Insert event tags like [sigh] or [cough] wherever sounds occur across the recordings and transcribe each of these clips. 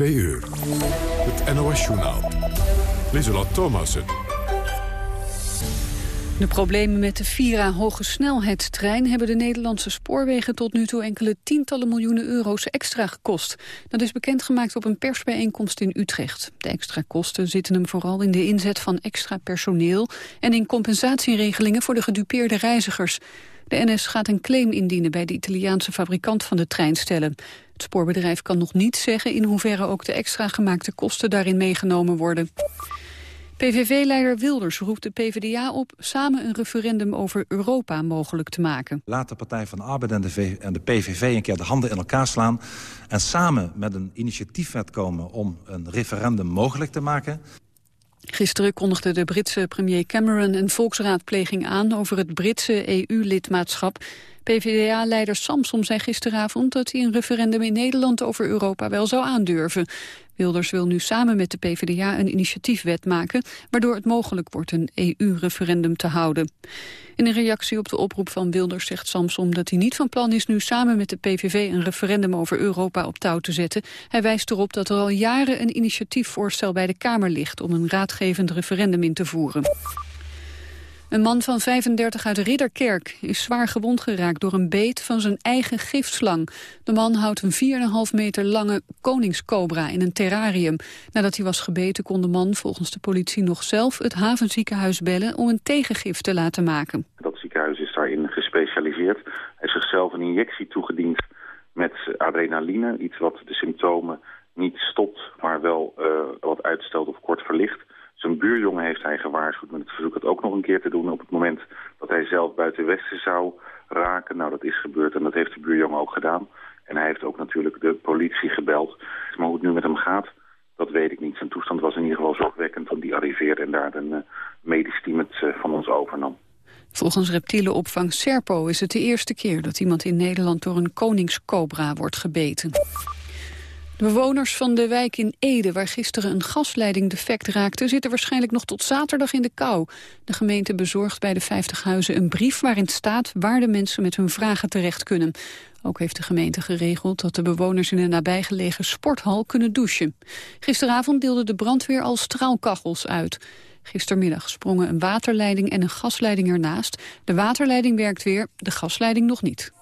2 uur. Het NOS-journaal. Lieselot Thomassen. De problemen met de Vira hoge snelheidstrein hebben de Nederlandse spoorwegen tot nu toe enkele tientallen miljoenen euro's extra gekost. Dat is bekendgemaakt op een persbijeenkomst in Utrecht. De extra kosten zitten hem vooral in de inzet van extra personeel en in compensatieregelingen voor de gedupeerde reizigers. De NS gaat een claim indienen bij de Italiaanse fabrikant van de treinstellen. Het spoorbedrijf kan nog niet zeggen in hoeverre ook de extra gemaakte kosten daarin meegenomen worden. PVV-leider Wilders roept de PvdA op samen een referendum over Europa mogelijk te maken. Laat de Partij van de Arbeid en de, en de PVV een keer de handen in elkaar slaan... en samen met een initiatiefwet komen om een referendum mogelijk te maken. Gisteren kondigde de Britse premier Cameron een volksraadpleging aan over het Britse EU-lidmaatschap. PvdA-leider Samson zei gisteravond dat hij een referendum in Nederland over Europa wel zou aandurven. Wilders wil nu samen met de PvdA een initiatiefwet maken... waardoor het mogelijk wordt een EU-referendum te houden. In een reactie op de oproep van Wilders zegt Samsom dat hij niet van plan is... nu samen met de PVV een referendum over Europa op touw te zetten. Hij wijst erop dat er al jaren een initiatiefvoorstel bij de Kamer ligt... om een raadgevend referendum in te voeren. Een man van 35 uit Ridderkerk is zwaar gewond geraakt door een beet van zijn eigen giftslang. De man houdt een 4,5 meter lange koningscobra in een terrarium. Nadat hij was gebeten kon de man volgens de politie nog zelf het havenziekenhuis bellen om een tegengif te laten maken. Dat ziekenhuis is daarin gespecialiseerd. Hij heeft zichzelf een injectie toegediend met adrenaline. Iets wat de symptomen niet stopt, maar wel uh, wat uitstelt of kort verlicht. Zijn buurjongen heeft hij gewaarschuwd met het verzoek het ook nog een keer te doen... op het moment dat hij zelf buiten Westen zou raken. Nou, dat is gebeurd en dat heeft de buurjongen ook gedaan. En hij heeft ook natuurlijk de politie gebeld. Maar hoe het nu met hem gaat, dat weet ik niet. Zijn toestand was in ieder geval zorgwekkend toen die arriveerde... en daar een uh, medisch team het uh, van ons overnam. Volgens reptielenopvang Serpo is het de eerste keer dat iemand in Nederland door een koningscobra wordt gebeten. De bewoners van de wijk in Ede, waar gisteren een gasleiding defect raakte... zitten waarschijnlijk nog tot zaterdag in de kou. De gemeente bezorgt bij de 50 huizen een brief waarin staat... waar de mensen met hun vragen terecht kunnen. Ook heeft de gemeente geregeld dat de bewoners in een nabijgelegen sporthal kunnen douchen. Gisteravond deelde de brandweer al straalkachels uit. Gistermiddag sprongen een waterleiding en een gasleiding ernaast. De waterleiding werkt weer, de gasleiding nog niet.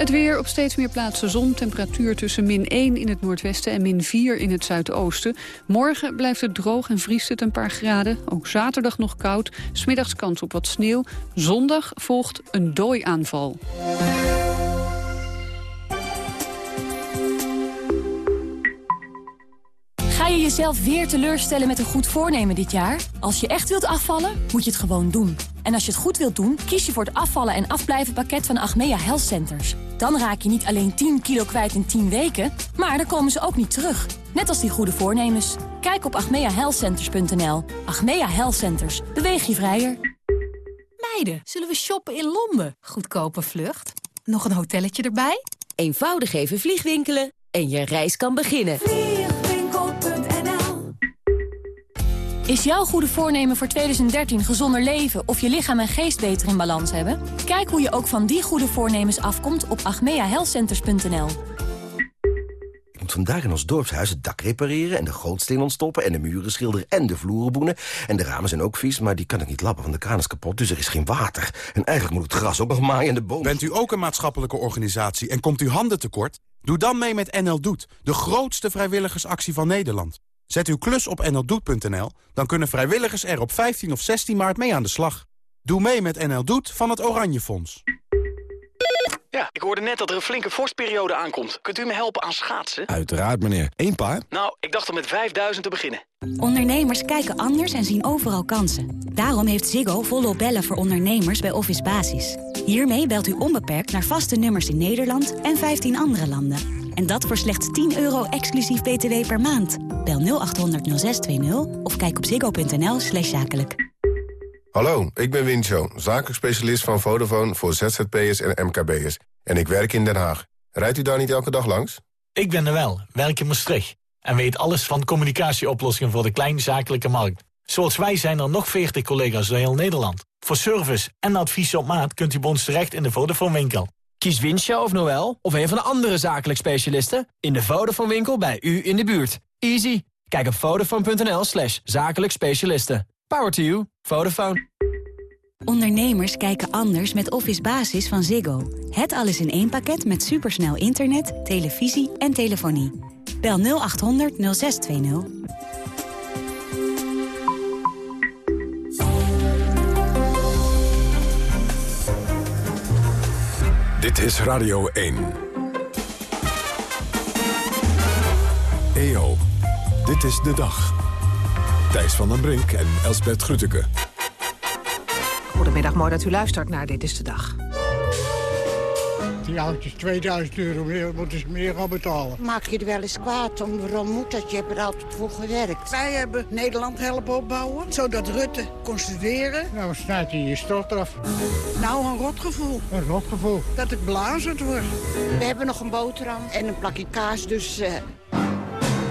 Het weer op steeds meer plaatsen zon. Temperatuur tussen min 1 in het noordwesten en min 4 in het zuidoosten. Morgen blijft het droog en vriest het een paar graden. Ook zaterdag nog koud. Smiddags kans op wat sneeuw. Zondag volgt een dooiaanval. Ga je jezelf weer teleurstellen met een goed voornemen dit jaar? Als je echt wilt afvallen, moet je het gewoon doen. En als je het goed wilt doen, kies je voor het afvallen en afblijven pakket van Achmea Health Centers. Dan raak je niet alleen 10 kilo kwijt in 10 weken, maar dan komen ze ook niet terug. Net als die goede voornemens. Kijk op achmeahealthcenters.nl. Achmea Health Centers. Beweeg je vrijer. Meiden, zullen we shoppen in Londen? Goedkope vlucht. Nog een hotelletje erbij? Eenvoudig even vliegwinkelen en je reis kan beginnen. Is jouw goede voornemen voor 2013 gezonder leven of je lichaam en geest beter in balans hebben? Kijk hoe je ook van die goede voornemens afkomt op agmeahealthcenters.nl. Ik moet vandaag in ons dorpshuis het dak repareren... en de gootsteen ontstoppen en de muren schilderen en de vloeren boenen. En de ramen zijn ook vies, maar die kan ik niet lappen, want de kraan is kapot. Dus er is geen water. En eigenlijk moet het gras ook nog maaien en de boom. Bent u ook een maatschappelijke organisatie en komt u handen tekort? Doe dan mee met NL Doet, de grootste vrijwilligersactie van Nederland. Zet uw klus op nldoet.nl, dan kunnen vrijwilligers er op 15 of 16 maart mee aan de slag. Doe mee met NL Doet van het Oranje Fonds. Ja, ik hoorde net dat er een flinke vorstperiode aankomt. Kunt u me helpen aan schaatsen? Uiteraard, meneer. Eén paar? Nou, ik dacht om met 5000 te beginnen. Ondernemers kijken anders en zien overal kansen. Daarom heeft Ziggo volop bellen voor ondernemers bij Office Basis. Hiermee belt u onbeperkt naar vaste nummers in Nederland en 15 andere landen. En dat voor slechts 10 euro exclusief btw per maand. Bel 0800 0620 of kijk op ziggo.nl slash zakelijk. Hallo, ik ben Wincho, zakelijk specialist van Vodafone voor ZZP'ers en MKB'ers. En ik werk in Den Haag. Rijdt u daar niet elke dag langs? Ik ben er wel, werk in Maastricht. En weet alles van communicatieoplossingen voor de kleinzakelijke markt. Zoals wij zijn er nog 40 collega's door heel Nederland. Voor service en advies op maat kunt u bij ons terecht in de Vodafone winkel. Kies Winsja of Noel of een van de andere zakelijk specialisten in de Vodafone winkel bij u in de buurt. Easy. Kijk op vodafone.nl slash zakelijk specialisten. Power to you. Vodafone. Ondernemers kijken anders met Office Basis van Ziggo. Het alles in één pakket met supersnel internet, televisie en telefonie. Bel 0800 0620. Dit is Radio 1. EO, dit is de dag. Thijs van den Brink en Elsbert Grütke. Goedemiddag, mooi dat u luistert naar Dit is de Dag. Die auto's 2000 euro meer, moeten ze meer gaan betalen. Maak je er wel eens kwaad om, waarom moet dat? Je hebt er altijd voor gewerkt. Wij hebben Nederland helpen opbouwen, zodat Rutte kon studeren. Nou, snijdt hij je stort af. Nou, een rotgevoel. Een rotgevoel. Dat ik blazend word. We hebben nog een boterham en een plakje kaas, dus... Uh...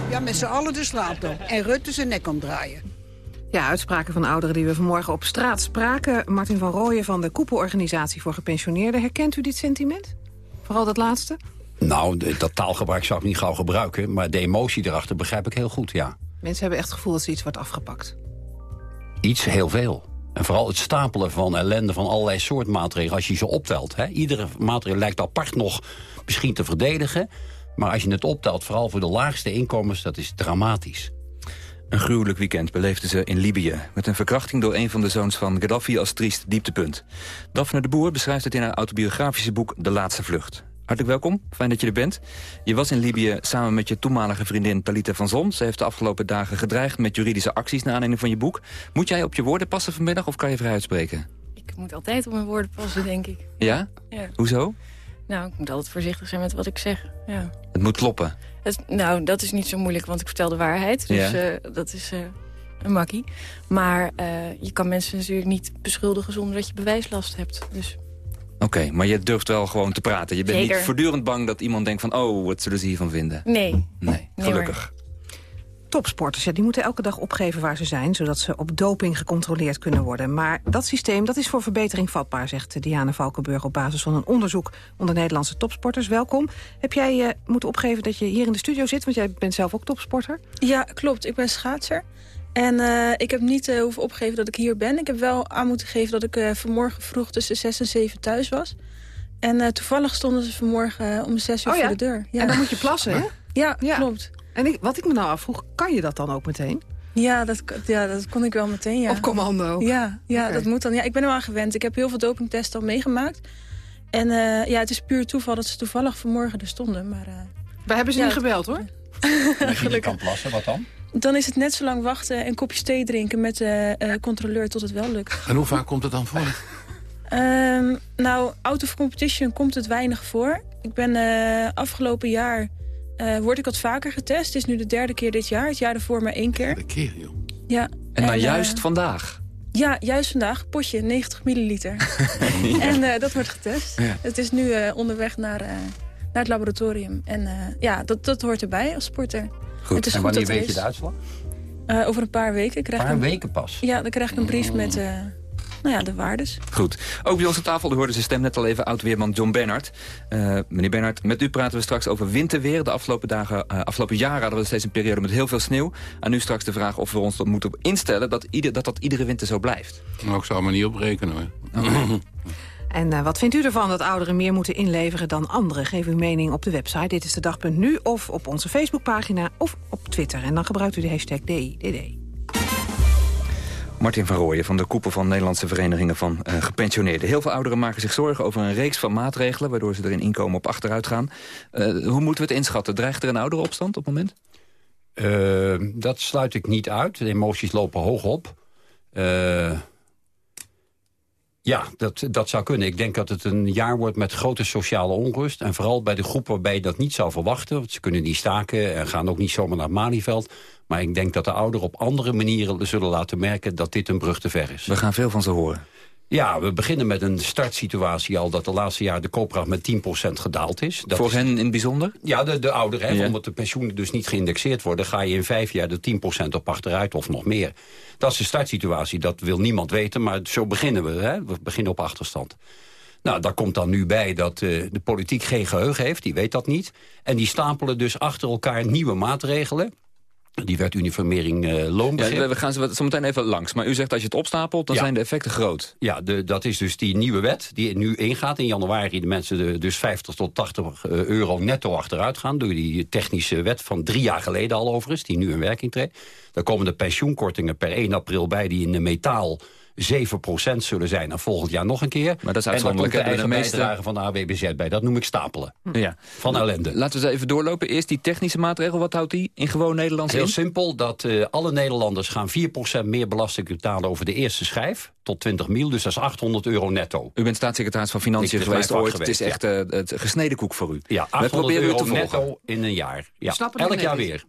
Ja, met z'n allen de slaap. En Rutte zijn nek omdraaien. Ja, uitspraken van ouderen die we vanmorgen op straat spraken. Martin van Rooyen van de Koepelorganisatie voor Gepensioneerden. Herkent u dit sentiment? Vooral dat laatste? Nou, dat taalgebruik zou ik niet gauw gebruiken. Maar de emotie erachter begrijp ik heel goed, ja. Mensen hebben echt het gevoel dat ze iets wordt afgepakt. Iets, heel veel. En vooral het stapelen van ellende van allerlei soort maatregelen. Als je ze optelt. Hè. Iedere maatregel lijkt apart nog misschien te verdedigen. Maar als je het optelt, vooral voor de laagste inkomens, dat is dramatisch. Een gruwelijk weekend beleefden ze in Libië... met een verkrachting door een van de zoons van Gaddafi als triest dieptepunt. Daphne de Boer beschrijft het in haar autobiografische boek De Laatste Vlucht. Hartelijk welkom, fijn dat je er bent. Je was in Libië samen met je toenmalige vriendin Talita van Zon. Ze heeft de afgelopen dagen gedreigd met juridische acties... naar aanleiding van je boek. Moet jij op je woorden passen vanmiddag of kan je vrij uitspreken? Ik moet altijd op mijn woorden passen, denk ik. Ja? ja. Hoezo? Nou, ik moet altijd voorzichtig zijn met wat ik zeg. Ja. Het moet kloppen? Het, nou, dat is niet zo moeilijk, want ik vertel de waarheid. Dus ja. uh, dat is uh, een makkie. Maar uh, je kan mensen natuurlijk niet beschuldigen zonder dat je bewijslast hebt. Dus... Oké, okay, maar je durft wel gewoon te praten. Je bent Zeker. niet voortdurend bang dat iemand denkt van... oh, wat zullen ze hiervan vinden? Nee. Nee, gelukkig. Nee, Topsporters, ja, die moeten elke dag opgeven waar ze zijn... zodat ze op doping gecontroleerd kunnen worden. Maar dat systeem dat is voor verbetering vatbaar... zegt Diana Valkenburg op basis van een onderzoek... onder Nederlandse topsporters. Welkom. Heb jij uh, moeten opgeven dat je hier in de studio zit? Want jij bent zelf ook topsporter. Ja, klopt. Ik ben schaatser. En uh, ik heb niet uh, hoeven opgeven dat ik hier ben. Ik heb wel aan moeten geven dat ik vanmorgen vroeg tussen 6 en 7 thuis was. En toevallig stonden ze vanmorgen om 6 uur oh, ja? voor de deur. Ja. En dan moet je plassen, hè? Ja, ja. klopt. En ik, wat ik me nou afvroeg, kan je dat dan ook meteen? Ja, dat, ja, dat kon ik wel meteen, ja. Op commando? Ja, ja okay. dat moet dan. Ja, ik ben er wel aan gewend. Ik heb heel veel dopingtesten al meegemaakt. En uh, ja, het is puur toeval dat ze toevallig vanmorgen er stonden. Maar, uh, Wij hebben ze ja, niet gebeld, hoor. [laughs] Als je niet kan plassen, wat dan? Dan is het net zo lang wachten en kopjes thee drinken met de uh, controleur tot het wel lukt. En hoe vaak komt het dan voor? Um, nou, out of competition komt het weinig voor. Ik ben afgelopen jaar... Uh, word ik wat vaker getest. Het is nu de derde keer dit jaar. Het jaar ervoor maar één keer. Derde keer, joh. Ja. En, en nou juist uh, vandaag? Ja, juist vandaag. Potje, 90 milliliter. [laughs] ja. En uh, dat wordt getest. Ja. Het is nu onderweg naar, naar het laboratorium. En ja, dat, dat hoort erbij als sporter. Goed. Het is en goed wanneer dat weet je de uitslag? over een paar weken. Een paar een, weken pas? Ja, dan krijg ik een brief met... Nou ja, de waardes. Goed. Ook bij ons aan tafel, u hoorde zijn stem net al even, oud-weerman John Bernhard. Uh, meneer Bernhard, met u praten we straks over winterweer. De afgelopen, dagen, uh, afgelopen jaren hadden we steeds een periode met heel veel sneeuw. En nu straks de vraag of we ons dat moeten instellen dat ieder, dat, dat iedere winter zo blijft. Nou, ik zou er maar niet op rekenen hoor. Okay. [clears throat] En uh, wat vindt u ervan dat ouderen meer moeten inleveren dan anderen? Geef uw mening op de website Dit is de Dag.nu of op onze Facebookpagina of op Twitter. En dan gebruikt u de hashtag DIDD. Martin van Rooyen van de koepel van Nederlandse Verenigingen van uh, Gepensioneerden. Heel veel ouderen maken zich zorgen over een reeks van maatregelen... waardoor ze er in inkomen op achteruit gaan. Uh, hoe moeten we het inschatten? Dreigt er een ouderenopstand op het moment? Uh, dat sluit ik niet uit. De emoties lopen hoog op. ja, dat, dat zou kunnen. Ik denk dat het een jaar wordt met grote sociale onrust. En vooral bij de groep waarbij je dat niet zou verwachten. Want ze kunnen niet staken en gaan ook niet zomaar naar het Malieveld. Maar ik denk dat de ouderen op andere manieren zullen laten merken... dat dit een brug te ver is. We gaan veel van ze horen. Ja, we beginnen met een startsituatie al... dat de laatste jaar de koopkracht met 10% gedaald is. Dat Voor is, hen in het bijzonder? Ja, de, de ouderen. Ja. Omdat de pensioenen dus niet geïndexeerd worden... ga je in vijf jaar de 10% op achteruit of nog meer. Dat is de startsituatie. Dat wil niemand weten, maar zo beginnen we. Hè. We beginnen op achterstand. Nou, daar komt dan nu bij dat uh, de politiek geen geheugen heeft, die weet dat niet. En die stapelen dus achter elkaar nieuwe maatregelen. Die werd uniformering uh, loonbegrip. Ja, we gaan zo, zo meteen even langs. Maar u zegt als je het opstapelt, dan Ja. zijn de effecten groot. Ja, de, dat is dus die nieuwe wet die nu ingaat. In januari de mensen de, dus 50 tot 80 euro netto achteruit gaan... door die technische wet van drie jaar geleden al overigens... die nu in werking treedt. Daar komen de pensioenkortingen per 1 april bij... die in de metaal 7% zullen zijn en volgend jaar nog een keer. Maar dat is en dan komt uitzonderlijk. de hè, eigen de meeste- bijdrage van de AWBZ bij. Dat noem ik stapelen. Ja. Van ellende. Laten we eens even doorlopen. Eerst die technische maatregel. Wat houdt die in gewoon Nederlands Heel in? simpel, dat eh, alle Nederlanders gaan 4% meer belasting betalen over de eerste schijf. Tot 20 mil, dus dat is 800 euro netto. U bent staatssecretaris van Financiën geweest ooit. Het is echt eh, het gesneden koek voor u. Ja, We 800 proberen u euro te volgen. netto in een jaar. Ja, elk jaar weer.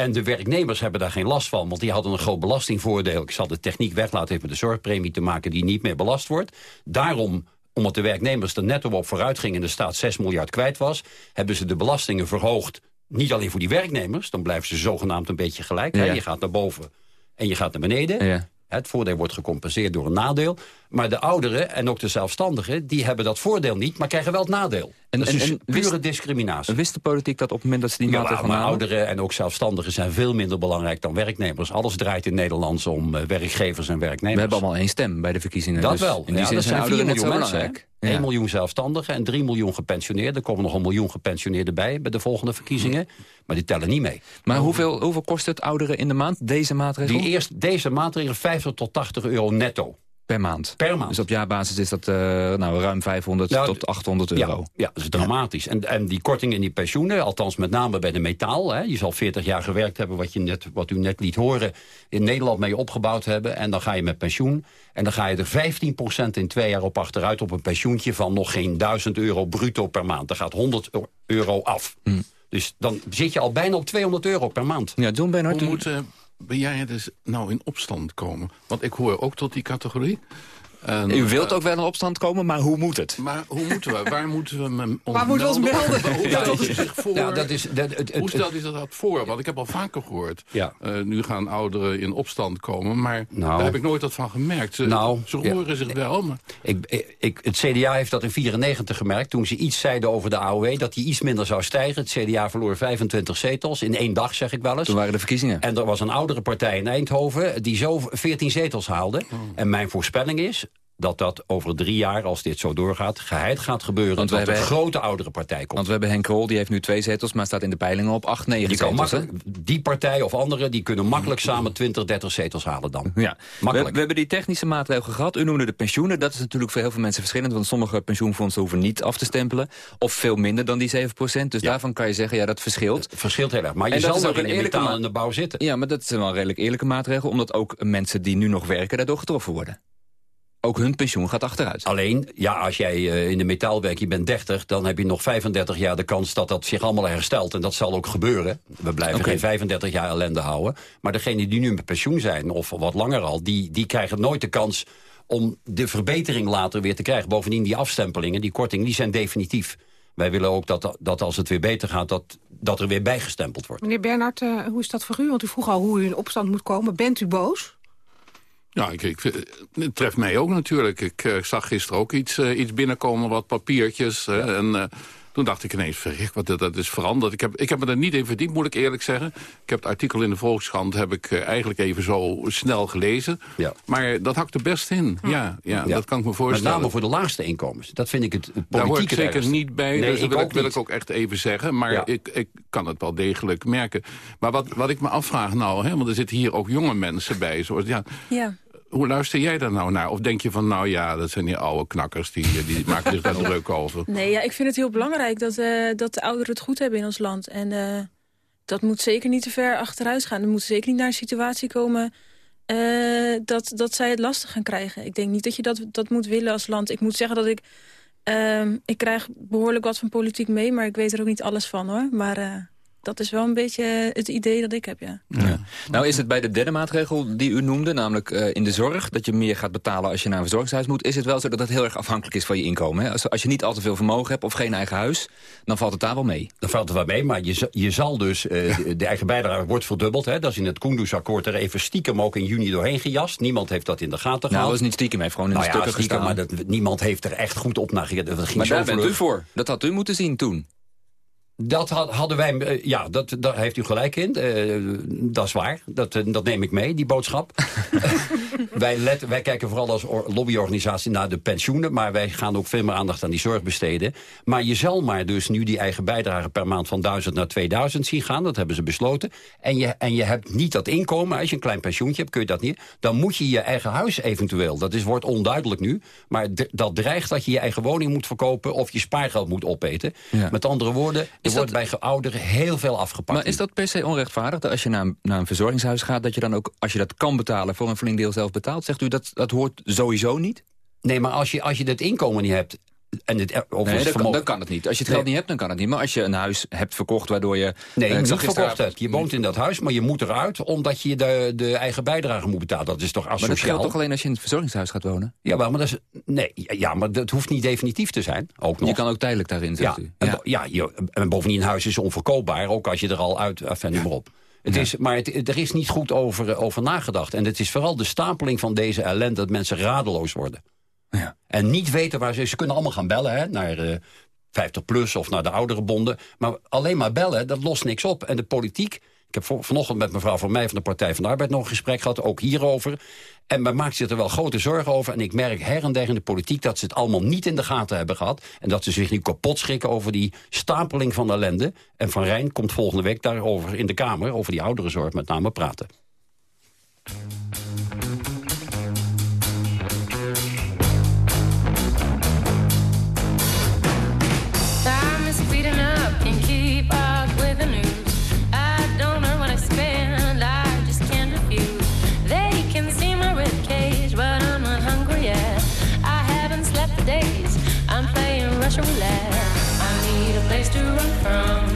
En de werknemers hebben daar geen last van, want die hadden een groot belastingvoordeel. Ik zal de techniek weglaten, heeft met de zorgpremie te maken die niet meer belast wordt. Daarom, omdat de werknemers er netto op vooruit gingen en de staat 6 miljard kwijt was, hebben ze de belastingen verhoogd. Niet alleen voor die werknemers, dan blijven ze zogenaamd een beetje gelijk. Je gaat naar boven en je gaat naar beneden. Ja. Het voordeel wordt gecompenseerd door een nadeel. Maar de ouderen en ook de zelfstandigen... die hebben dat voordeel niet, maar krijgen wel het nadeel. En- dat is en- dus en pure wist- discriminatie. Wist de politiek dat op het moment dat ze die Ja, maatregel maar ouderen en ook zelfstandigen zijn veel minder belangrijk dan werknemers. Alles draait in Nederland om eh, werkgevers en werknemers. We hebben allemaal één stem bij de verkiezingen. Dat dus wel. In die Ja, zin dat zijn zijn 4 ouderen net zo miljoen mensen. Ja. 1 miljoen zelfstandigen en 3 miljoen gepensioneerden. Er komen nog een miljoen gepensioneerden bij bij de volgende verkiezingen. Maar die tellen niet mee. Maar hoeveel, hoeveel kost het ouderen in de maand, deze maatregel? Die eerst, deze maatregel 50 tot 80 euro netto. Per maand? Per maand. Dus op jaarbasis is dat eh, nou, ruim 500 Nou, tot 800 euro. Ja, ja, dat is dramatisch. En, en die korting in die pensioenen, althans met name bij de metaal... Hè, je zal 40 jaar gewerkt hebben, wat, je net, wat u net liet horen... in Nederland mee opgebouwd hebben. En dan ga je met pensioen. En dan ga je er 15% in twee jaar op achteruit... op een pensioentje van nog geen 1000 euro bruto per maand. Daar gaat 100 euro af. Dus dan zit je al bijna op 200 euro per maand. Ja, John Bernhard, Hoe moeten bejaarden nou in opstand komen? Want ik hoor ook tot die categorie. En, u wilt ook wel in opstand komen, maar hoe moet het? Maar hoe moeten we? Waar [laughs] moeten we me ons Waar moeten we ons melden? Hoe stelt u ja, zich voor? ja, dat is, dat, het, het, hoe stelt u zich dat voor? Want ik heb al vaker gehoord. Ja. eh, nu gaan ouderen in opstand komen. Maar Nou. daar heb ik nooit wat van gemerkt. Ze, Nou, ze ja. roeren zich wel. Maar Ik, ik, het CDA heeft dat in 94 gemerkt. Toen ze iets zeiden over de AOW, dat die iets minder zou stijgen. Het CDA verloor 25 zetels, in één dag zeg ik wel eens. Toen waren de verkiezingen. En er was een oudere partij in Eindhoven die zo 14 zetels haalde. Oh. En mijn voorspelling is dat dat over drie jaar, als dit zo doorgaat, geheid gaat gebeuren. Want dat wij er een hebben- grote oudere partij komt. Want we hebben Henk Krol, die heeft nu twee zetels... maar staat in de peilingen op 8, 9 Die, kan zetels. makkelijk, die partij of anderen die kunnen makkelijk samen 20, 30 zetels halen dan. Ja. We, Makkelijk. we hebben die technische maatregel gehad. U noemde de pensioenen. Dat is natuurlijk voor heel veel mensen verschillend. Want sommige pensioenfondsen hoeven niet af te stempelen. Of veel minder dan die 7% Dus daarvan kan je zeggen, ja, dat verschilt. Het verschilt heel erg. Maar je En dat zal ook in de bouw zitten. Ja, maar dat is wel een redelijk eerlijke maatregel. Omdat ook mensen die nu nog werken daardoor getroffen worden. Ook hun pensioen gaat achteruit. Alleen, ja, als jij eh, in de metaal werkt, je bent 30... dan heb je nog 35 jaar de kans dat dat zich allemaal herstelt. En dat zal ook gebeuren. We blijven geen 35 jaar ellende houden. Maar degenen die nu met pensioen zijn, of wat langer al... die, die krijgen nooit de kans om de verbetering later weer te krijgen. Bovendien, die afstempelingen, die kortingen, die zijn definitief. Wij willen ook dat, dat als het weer beter gaat, dat, dat er weer bijgestempeld wordt. Meneer Bernhard, eh, hoe is dat voor u? Want u vroeg al hoe u in opstand moet komen. Bent u boos? Ja, ik, ik, het treft mij ook natuurlijk. Ik eh, zag gisteren ook iets, eh, iets binnenkomen, wat papiertjes. hè, en eh, toen dacht ik ineens, verrek, wat dat, dat is veranderd. Ik heb, ik heb me er niet in verdiept, moet ik eerlijk zeggen. Ik heb het artikel in de Volkskrant heb ik eh, eigenlijk even zo snel gelezen. Ja. Maar dat hakt er best in. Ja, ja, Ja. dat kan ik me Met voorstellen. name voor de laagste inkomens. Dat vind ik het, het Daar hoor ik politieke zeker ergste. niet bij, Nee, dus dat ik wil, wil ik ook echt even zeggen. Maar Ja. ik, ik kan het wel degelijk merken. Maar wat, wat ik me afvraag nou, hè, want er zitten hier ook jonge mensen bij. Zoals, ja, Ja. Hoe luister jij daar nou naar? Of denk je van, nou ja, dat zijn die oude knakkers... die, die [laughs] maken zich daar druk over. Nee, ja, ik vind het heel belangrijk dat, eh, dat de ouderen het goed hebben in ons land. En eh, dat moet zeker niet te ver achteruit gaan. Er moet zeker niet naar een situatie komen eh, dat, dat zij het lastig gaan krijgen. Ik denk niet dat je dat, dat moet willen als land. Ik moet zeggen dat ik... ehm, ik krijg behoorlijk wat van politiek mee, maar ik weet er ook niet alles van, hoor. Maar eh, dat is wel een beetje het idee dat ik heb, ja. Ja. Nou is het bij de derde maatregel die u noemde, namelijk uh, in de zorg... dat je meer gaat betalen als je naar een verzorgingshuis moet... is het wel zo dat het heel erg afhankelijk is van je inkomen. Hè? Als, als je niet al te veel vermogen hebt of geen eigen huis... dan valt het daar wel mee. Dan valt het wel mee, maar je, je zal dus... Uh, de, de, eigen bijdrage wordt verdubbeld. Hè? Dat is in het Koendersakkoord er even stiekem ook in juni doorheen gejast. Niemand heeft dat in de gaten gehad. Nou, dat is niet stiekem, heeft gewoon in nou de ja, stukken stiekem, gestaan. Maar dat, niemand heeft er echt goed op naar Dat maar daar bent u voor. Dat had u moeten zien toen. Dat hadden wij, ja, dat, daar heeft u gelijk in. Uh, dat is waar. Dat, dat neem ik mee, die boodschap. [laughs] wij, let, wij kijken vooral als lobbyorganisatie naar de pensioenen... maar wij gaan ook veel meer aandacht aan die zorg besteden. Maar je zal maar dus nu die eigen bijdrage per maand... van 1000 naar 2000 zien gaan, dat hebben ze besloten. En je, en je hebt niet dat inkomen, als je een klein pensioentje hebt... kun je dat niet. Dan moet je je eigen huis eventueel, dat is, wordt onduidelijk nu... maar dat dreigt dat je je eigen woning moet verkopen... of je spaargeld moet opeten. Ja. Met andere woorden... Er wordt bij ouderen heel veel afgepakt. Maar is dat per se onrechtvaardig? Dat als je naar een, naar een verzorgingshuis gaat... dat je dan ook, als je dat kan betalen, voor een flink deel zelf betaalt? Zegt u dat dat hoort sowieso niet? Nee, maar als je, als je dat inkomen niet hebt... En het, of nee, dan, kan, dan kan het niet. Als je het geld niet hebt, dan kan het niet. Maar als je een huis hebt verkocht waardoor je... Nee, niet verkocht hebt. Je woont in dat huis, maar je moet eruit... omdat je de, de eigen bijdrage moet betalen. Dat is toch asociaal? Maar dat geldt toch alleen als je in het verzorgingshuis gaat wonen? Ja, maar, dat, is, nee, ja, maar dat hoeft niet definitief te zijn. Ook nog. Je kan ook tijdelijk daarin, zegt ja, u. Ja, en, ja je, en bovendien, een huis is onverkoopbaar. Ook als je er al uit... Enfin, ja. maar op. Het is, maar het, er is niet goed over, over nagedacht. En het is vooral de stapeling van deze ellende... dat mensen radeloos worden. Ja. En niet weten waar ze... Ze kunnen allemaal gaan bellen hè, naar uh, 50 plus of naar de oudere bonden. Maar alleen maar bellen, dat lost niks op. En de politiek... Ik heb vanochtend met mevrouw van mij van de Partij van de Arbeid nog een gesprek gehad, ook hierover. En men maakt zich er wel grote zorgen over. En ik merk her en der in de politiek dat ze het allemaal niet in de gaten hebben gehad. En dat ze zich nu kapot schrikken over die stapeling van ellende. En Van Rijn komt volgende week daarover in de Kamer, over die ouderenzorg met name, praten. I need a place to run from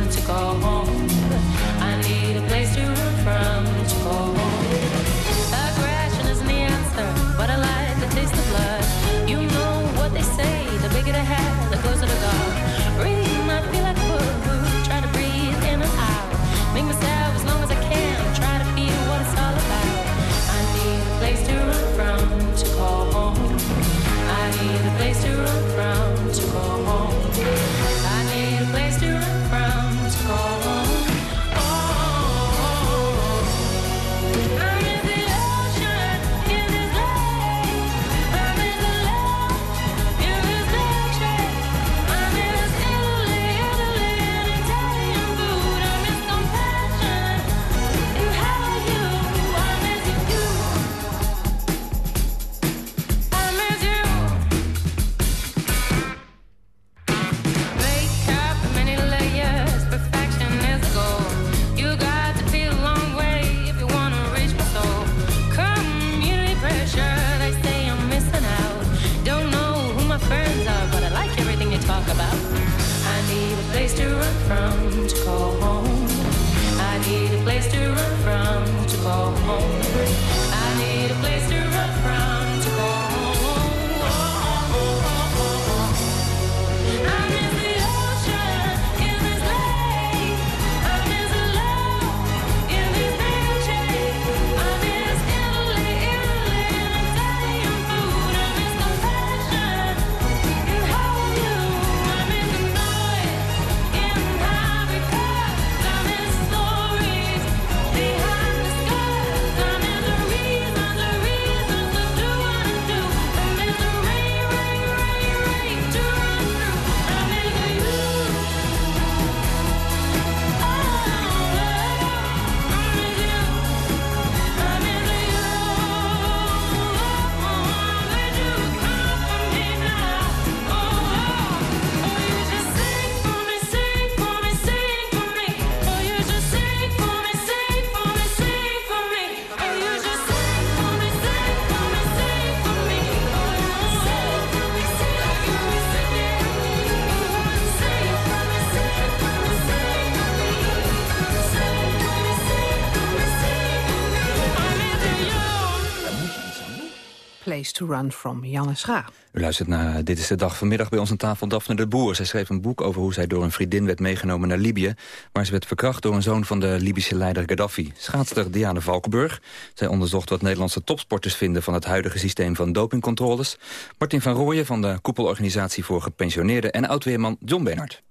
to Run From, Janne Scha. U luistert naar Dit is de Dag vanmiddag bij ons aan tafel Daphne de Boer. Zij schreef een boek over hoe zij door een vriendin werd meegenomen naar Libië... waar ze werd verkracht door een zoon van de Libische leider Gaddafi. Schaatster Diane Valkenburg. Zij onderzocht wat Nederlandse topsporters vinden... van het huidige systeem van dopingcontroles. Martin van Rooyen van de koepelorganisatie voor gepensioneerden... en oud-weerman John Beenhard.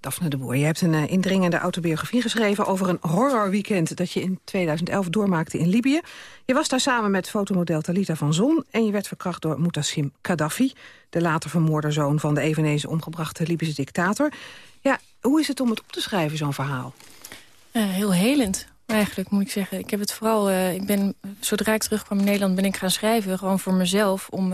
Daphne de Boer, je hebt een uh, indringende autobiografie geschreven... over een horrorweekend dat je in 2011 doormaakte in Libië. Je was daar samen met fotomodel Talita van Zon... en je werd verkracht door Mutassim Gaddafi... de later vermoorde zoon van de eveneens omgebrachte Libische dictator. Ja, hoe is het om het op te schrijven, zo'n verhaal? Uh, heel helend, eigenlijk, moet ik zeggen. Ik heb het vooral... Uh, ik ben, zodra ik terugkwam in Nederland ben ik gaan schrijven... gewoon voor mezelf, om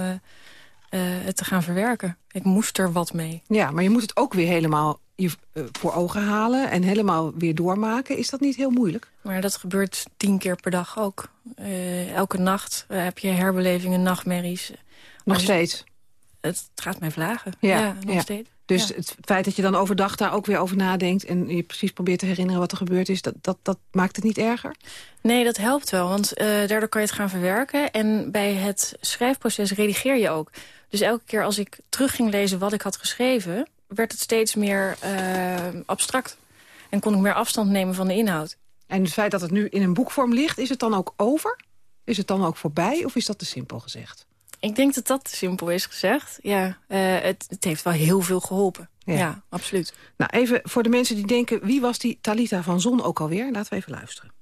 het te gaan verwerken. Ik moest er wat mee. Ja, maar je moet het ook weer helemaal je voor ogen halen en helemaal weer doormaken. Is dat niet heel moeilijk? Maar dat gebeurt tien keer per dag ook. Uh, elke nacht uh, heb je herbelevingen, nachtmerries. Nog steeds? Het gaat mij vlagen. Ja, ja nog ja. steeds. Dus ja. het feit dat je dan overdag daar ook weer over nadenkt... en je precies probeert te herinneren wat er gebeurd is... dat, dat, dat maakt het niet erger? Nee, dat helpt wel, want uh, daardoor kan je het gaan verwerken. En bij het schrijfproces redigeer je ook. Dus elke keer als ik terug ging lezen wat ik had geschreven werd het steeds meer uh, abstract. En kon ik meer afstand nemen van de inhoud. En het feit dat het nu in een boekvorm ligt, is het dan ook over? Is het dan ook voorbij of is dat te simpel gezegd? Ik denk dat dat te simpel is gezegd. Ja, uh, het, het, heeft wel heel veel geholpen. Ja. ja, absoluut. Nou, even voor de mensen die denken... wie was die Talita van Zon ook alweer? Laten we even luisteren.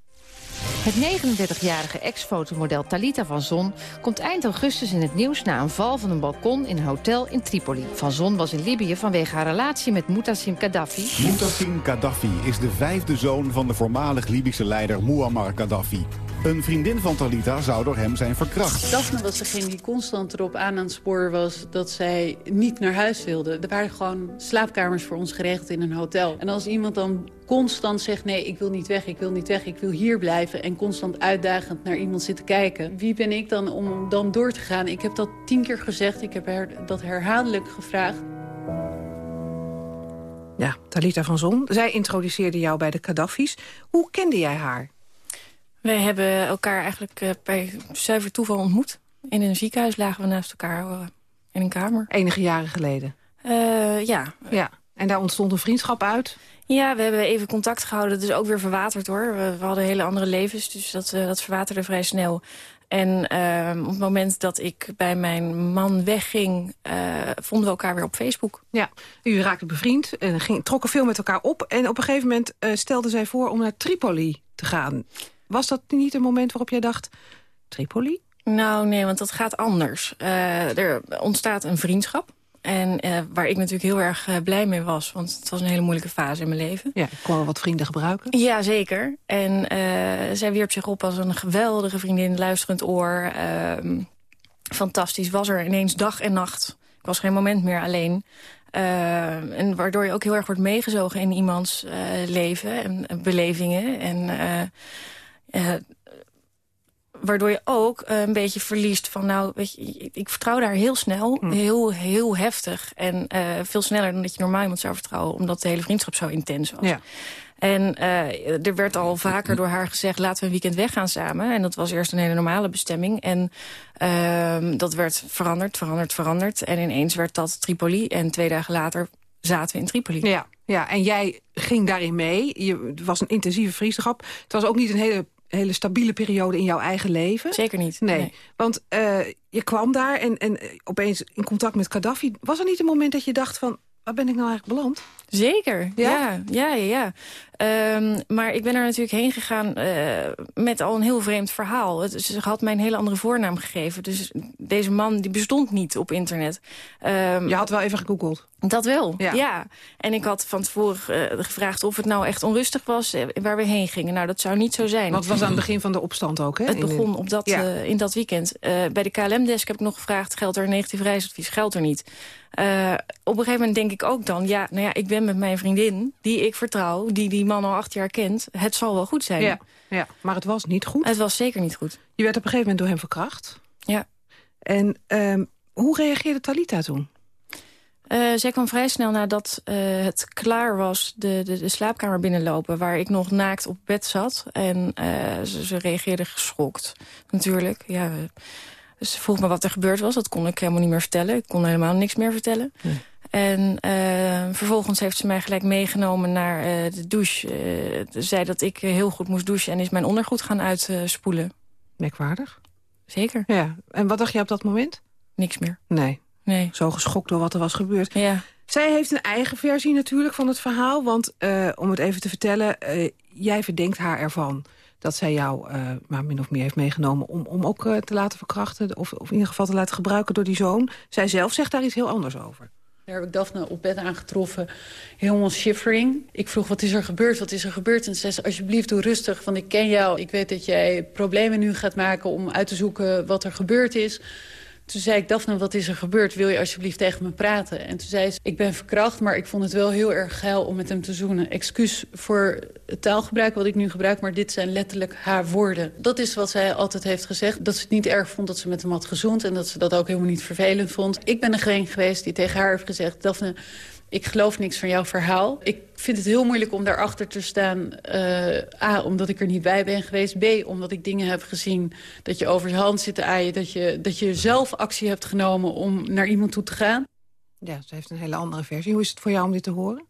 Het 39-jarige ex-fotomodel Talita van Zon komt eind augustus in het nieuws... na een val van een balkon in een hotel in Tripoli. Van Zon was in Libië vanwege haar relatie met Mutassim Gaddafi. Mutassim Gaddafi is de vijfde zoon van de voormalig Libische leider Muammar Gaddafi. Een vriendin van Talita zou door hem zijn verkracht. Daphne was degene die constant erop aan aan het spoor was... dat zij niet naar huis wilde. Er waren gewoon slaapkamers voor ons geregeld in een hotel. En als iemand dan constant zegt... nee, ik wil niet weg, ik wil niet weg, ik wil hier blijven... en constant uitdagend naar iemand zitten kijken... wie ben ik dan om dan door te gaan? Ik heb dat tien keer gezegd, ik heb haar dat herhaaldelijk gevraagd. Ja, Talita van Zon. Zij introduceerde jou bij de Gaddafi's. Hoe kende jij haar? Wij hebben elkaar eigenlijk uh, bij zuiver toeval ontmoet. In een ziekenhuis lagen we naast elkaar uh, in een kamer. Enige jaren geleden? Uh, ja. ja. En daar ontstond een vriendschap uit? Ja, we hebben even contact gehouden. Het is ook weer verwaterd hoor. We, we hadden hele andere levens, dus dat, dat verwaterde vrij snel. En ehm, op het moment dat ik bij mijn man wegging... vonden we elkaar weer op Facebook. Ja, u raakte bevriend en ging, trokken veel met elkaar op. En op een gegeven moment stelde zij voor om naar Tripoli te gaan. Was dat niet een moment waarop jij dacht, Tripoli? Nou, nee, want dat gaat anders. Uh, er ontstaat een vriendschap. En uh, waar ik natuurlijk heel erg uh, blij mee was. Want het was een hele moeilijke fase in mijn leven. Ja, ik kon wel wat vrienden gebruiken. Ja, zeker. En zij wierp zich op als een geweldige vriendin, luisterend oor. Ehm, fantastisch. Was er ineens dag en nacht. Ik was geen moment meer alleen. Uh, en waardoor je ook heel erg wordt meegezogen in iemands uh, leven en uh, belevingen. En waardoor je ook een beetje verliest van... nou, weet je, ik vertrouw daar heel snel, mm. heel, heel heftig. En veel sneller dan dat je normaal iemand zou vertrouwen... omdat de hele vriendschap zo intens was. Ja. En uh, er werd al vaker door haar gezegd... laten we een weekend weggaan samen. En dat was eerst een hele normale bestemming. En uh, dat werd veranderd, veranderd, veranderd. En ineens werd dat Tripoli. En twee dagen later zaten we in Tripoli. Ja, ja en jij ging daarin mee. Je, het was een intensieve vriendschap. Het was ook niet een hele hele stabiele periode in jouw eigen leven. Zeker niet. Nee, nee. want uh, je kwam daar en, en opeens in contact met Gaddafi. Was er niet een moment dat je dacht van... waar ben ik nou eigenlijk beland? Zeker, ja, ja, ja. ja. Um, maar ik ben er natuurlijk heen gegaan uh, met al een heel vreemd verhaal. Het, ze had mij een hele andere voornaam gegeven. Dus deze man die bestond niet op internet. Um, je had wel even gegoogeld? Dat wel, ja. ja. En ik had van tevoren uh, gevraagd of het nou echt onrustig was uh, waar we heen gingen. Nou, dat zou niet zo zijn. Want het was aan het begin van de opstand ook, hè? Het begon op dat, ja. in dat weekend. bij de KLM-desk heb ik nog gevraagd, geldt er een negatief reisadvies? Geldt er niet. op een gegeven moment denk ik ook dan, ja, nou ja, ik ben met mijn vriendin, die ik vertrouw, die die man al acht jaar kent. Het zal wel goed zijn. Ja, ja, maar het was niet goed. Het was zeker niet goed. Je werd op een gegeven moment door hem verkracht. Ja. En um, hoe reageerde Talita toen? Uh, zij kwam vrij snel nadat uh, het klaar was de, de, de, slaapkamer binnenlopen... waar ik nog naakt op bed zat. En uh, ze, ze, reageerde geschokt, natuurlijk. Ja, ze vroeg me wat er gebeurd was. Dat kon ik helemaal niet meer vertellen. Ik kon helemaal niks meer vertellen. En eh, vervolgens heeft ze mij gelijk meegenomen naar eh, de douche. Eh, zei dat ik heel goed moest douchen en is mijn ondergoed gaan uitspoelen. Merkwaardig. Zeker. Ja. En wat dacht je op dat moment? Niks meer. Nee. Nee. Zo geschokt door wat er was gebeurd. Ja. Zij heeft een eigen versie natuurlijk van het verhaal. Want eh, om het even te vertellen, jij verdenkt haar ervan dat zij jou maar min of meer heeft meegenomen... om, om ook te laten verkrachten, of, of in ieder geval te laten gebruiken door die zoon. Zij zelf zegt daar iets heel anders over. Daar heb ik Daphne op bed aangetroffen, helemaal shivering. Ik vroeg, wat is er gebeurd, wat is er gebeurd? En ze zei, alsjeblieft, doe rustig, want ik ken jou. Ik weet dat jij problemen nu gaat maken om uit te zoeken wat er gebeurd is. Toen zei ik, Daphne, wat is er gebeurd? Wil je alsjeblieft tegen me praten? En toen zei ze, ik ben verkracht, maar ik vond het wel heel erg geil om met hem te zoenen. Excuus voor het taalgebruik wat ik nu gebruik, maar dit zijn letterlijk haar woorden. Dat is wat zij altijd heeft gezegd. Dat ze het niet erg vond dat ze met hem had gezoend en dat ze dat ook helemaal niet vervelend vond. Ik ben degene geweest die tegen haar heeft gezegd, Daphne, ik geloof niks van jouw verhaal. Ik vind het heel moeilijk om daarachter te staan. Uh, A, omdat ik er niet bij ben geweest. B, omdat ik dingen heb gezien dat je over zijn hand zit te aaien. Dat je, dat je zelf actie hebt genomen om naar iemand toe te gaan. Ja, ze heeft een hele andere versie. Hoe is het voor jou om dit te horen?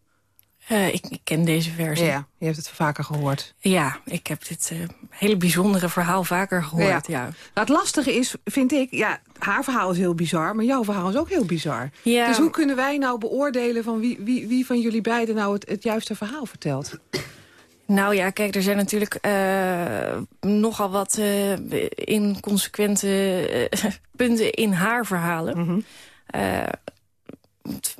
Uh, ik, ik, ken deze versie. Ja, je hebt het vaker gehoord. Ja, ik heb dit uh, hele bijzondere verhaal vaker gehoord. Ja. ja. Nou, het lastige is, vind ik, ja, haar verhaal is heel bizar, maar jouw verhaal is ook heel bizar. Ja. Dus hoe kunnen wij nou beoordelen van wie, wie, wie van jullie beiden nou het, het juiste verhaal vertelt? Nou ja, kijk, er zijn natuurlijk uh, nogal wat inconsequente [laughs] punten in haar verhalen. Mhm. Mm -hmm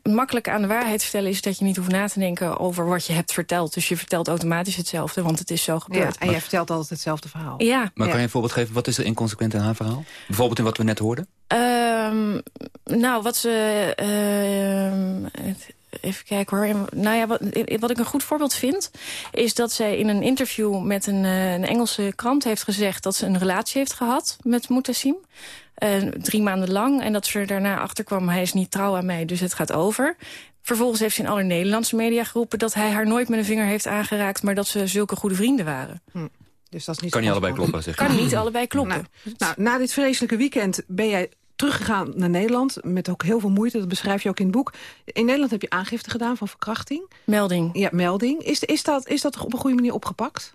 makkelijke aan de waarheid vertellen is dat je niet hoeft na te denken over wat je hebt verteld. Dus je vertelt automatisch hetzelfde, want het is zo gebeurd. Ja, en jij vertelt altijd hetzelfde verhaal. Ja. Maar kan je een voorbeeld geven, wat is er inconsequent in haar verhaal? Bijvoorbeeld in wat we net hoorden? Um, nou, wat ze... Uh, even kijken hoor. Nou ja, wat, wat, ik een goed voorbeeld vind... is dat zij in een interview met een, een Engelse krant heeft gezegd... dat ze een relatie heeft gehad met Mutassim. Uh, drie maanden lang. En dat ze er daarna achter kwam, hij is niet trouw aan mij, dus het gaat over. Vervolgens heeft ze in alle Nederlandse media geroepen... dat hij haar nooit met een vinger heeft aangeraakt... maar dat ze zulke goede vrienden waren. Hm. Dus dat is niet kan niet allebei kloppen, zeg Kan niet allebei kloppen. Nou, nou, na dit vreselijke weekend ben jij teruggegaan naar Nederland... met ook heel veel moeite, dat beschrijf je ook in het boek. In Nederland heb je aangifte gedaan van verkrachting. Melding. Ja, melding. Is, is, dat, is dat op een goede manier opgepakt?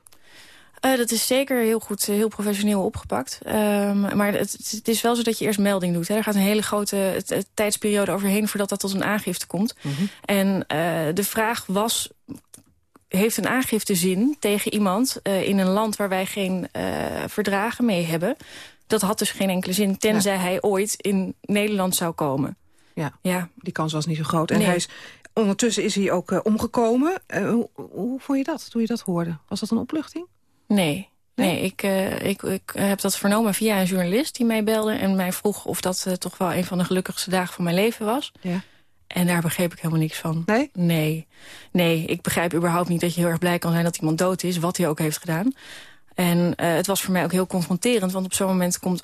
Uh, dat is zeker heel goed, heel professioneel opgepakt. Um, maar het, het, is wel zo dat je eerst melding doet. Hè. Er gaat een hele grote tijdsperiode overheen voordat dat tot een aangifte komt. Mm -hmm. En uh, de vraag was, heeft een aangifte zin tegen iemand uh, in een land waar wij geen verdragen mee hebben? Dat had dus geen enkele zin, tenzij ja. hij ooit in Nederland zou komen. Ja, ja. die kans was niet zo groot. En nee. hij is, ondertussen is hij ook omgekomen. Hoe, hoe vond je dat, toen je dat hoorde? Was dat een opluchting? Nee, nee ik, uh, ik, ik heb dat vernomen via een journalist die mij belde... en mij vroeg of dat uh, toch wel een van de gelukkigste dagen van mijn leven was. Ja. En daar begreep ik helemaal niks van. Nee? Nee. Nee, ik begrijp überhaupt niet dat je heel erg blij kan zijn dat iemand dood is... wat hij ook heeft gedaan. En uh, het was voor mij ook heel confronterend, want op zo'n moment komt...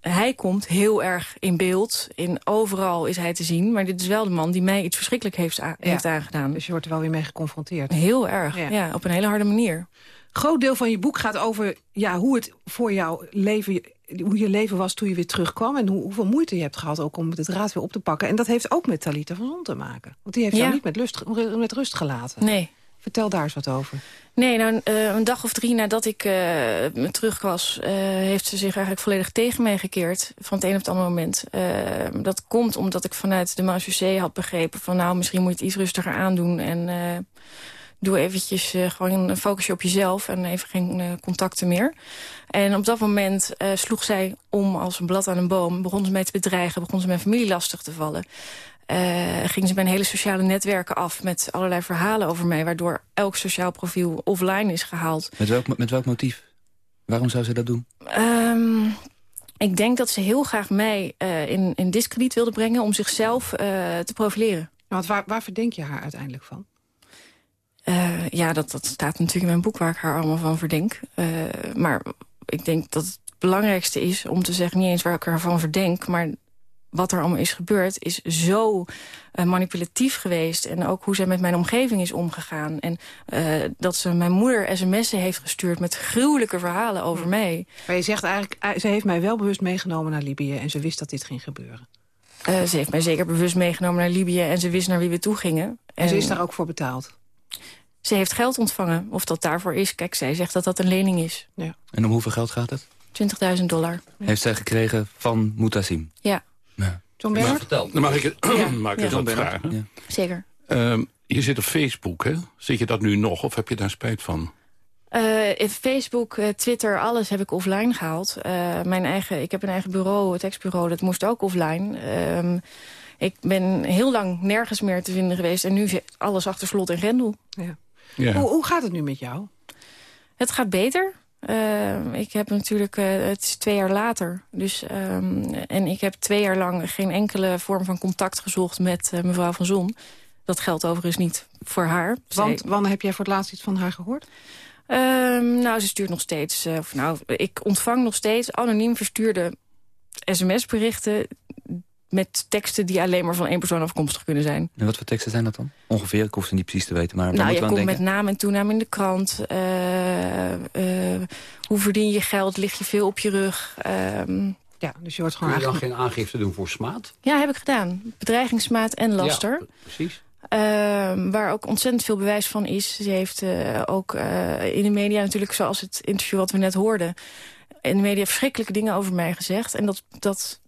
Hij komt heel erg in beeld. In overal is hij te zien. Maar dit is wel de man die mij iets verschrikkelijk heeft, ja. heeft aangedaan. Dus je wordt er wel weer mee geconfronteerd. Heel erg, ja. ja op een hele harde manier groot deel van je boek gaat over ja, hoe het voor jouw leven, hoe je leven was toen je weer terugkwam. En hoe, hoeveel moeite je hebt gehad ook om het raad weer op te pakken. En dat heeft ook met Talita van Zon te maken. Want die heeft ja. jou niet met, lust, met rust gelaten. Nee. Vertel daar eens wat over. Nee, nou, uh, een dag of drie nadat ik uh, terug was... Uh, heeft ze zich eigenlijk volledig tegen mij gekeerd. Van het een op het andere moment. dat komt omdat ik vanuit de marechaussee had begrepen... van nou, misschien moet je het iets rustiger aandoen... en doe eventjes uh, gewoon een focusje op jezelf en even geen uh, contacten meer. En op dat moment uh, sloeg zij om als een blad aan een boom. Begon ze mij te bedreigen, begon ze mijn familie lastig te vallen. ging ze mijn hele sociale netwerken af met allerlei verhalen over mij... waardoor elk sociaal profiel offline is gehaald. Met welk, met welk motief? Waarom zou ze dat doen? Um, ik denk dat ze heel graag mij in, in discrediet wilde brengen... om zichzelf te profileren. Want waar, waar verdenk je haar uiteindelijk van? Uh, ja, dat, dat staat natuurlijk in mijn boek waar ik haar allemaal van verdenk. Uh, maar ik denk dat het belangrijkste is om te zeggen... niet eens waar ik haar van verdenk, maar wat er allemaal is gebeurd... is zo uh, manipulatief geweest. En ook hoe ze met mijn omgeving is omgegaan. En dat ze mijn moeder sms'en heeft gestuurd... met gruwelijke verhalen over mij. Maar je zegt eigenlijk, ze heeft mij wel bewust meegenomen naar Libië... en ze wist dat dit ging gebeuren. Ze heeft mij zeker bewust meegenomen naar Libië... en ze wist naar wie we toe gingen. En, en ze is daar ook voor betaald? Ze heeft geld ontvangen. Of dat daarvoor is, kijk, zij zegt dat dat een lening is. Ja. En om hoeveel geld gaat het? 20.000 dollar. Heeft zij gekregen van Mutassim? Ja. ja. John Bernard? Dan mag ik het, ja. [clears throat] mag ik ja. vragen. Ja. Zeker. Um, je zit op Facebook, hè? Zit je dat nu nog of heb je daar spijt van? Uh, Facebook, uh, Twitter, alles heb ik offline gehaald. Uh, mijn eigen, ik heb een eigen bureau, het tekstbureau, dat moest ook offline. Um, ik ben heel lang nergens meer te vinden geweest. En nu zit alles achter slot en grendel. Ja. Ja. Hoe, hoe gaat het nu met jou? Het gaat beter. Uh, ik heb natuurlijk, uh, het is twee jaar later. Dus, um, en ik heb twee jaar lang geen enkele vorm van contact gezocht met uh, mevrouw Van Zon. Dat geldt overigens niet voor haar. Want Zij... wanneer heb jij voor het laatst iets van haar gehoord? Um, nou, ze stuurt nog steeds, of nou, ik ontvang nog steeds anoniem verstuurde sms-berichten met teksten die alleen maar van één persoon afkomstig kunnen zijn. En wat voor teksten zijn dat dan? Ongeveer, ik hoef ze niet precies te weten. Maar nou, je komt met naam en toenaam in de krant. Uh, uh, hoe verdien je geld? Lig je veel op je rug? Uh, ja, dus je wordt gewoon Kun je dan geen aangifte doen voor smaad? Ja, heb ik gedaan. Bedreigingssmaad en laster. Ja, precies. Uh, waar ook ontzettend veel bewijs van is. Ze heeft uh, ook uh, in de media natuurlijk, zoals het interview wat we net hoorden... in de media verschrikkelijke dingen over mij gezegd. En dat, dat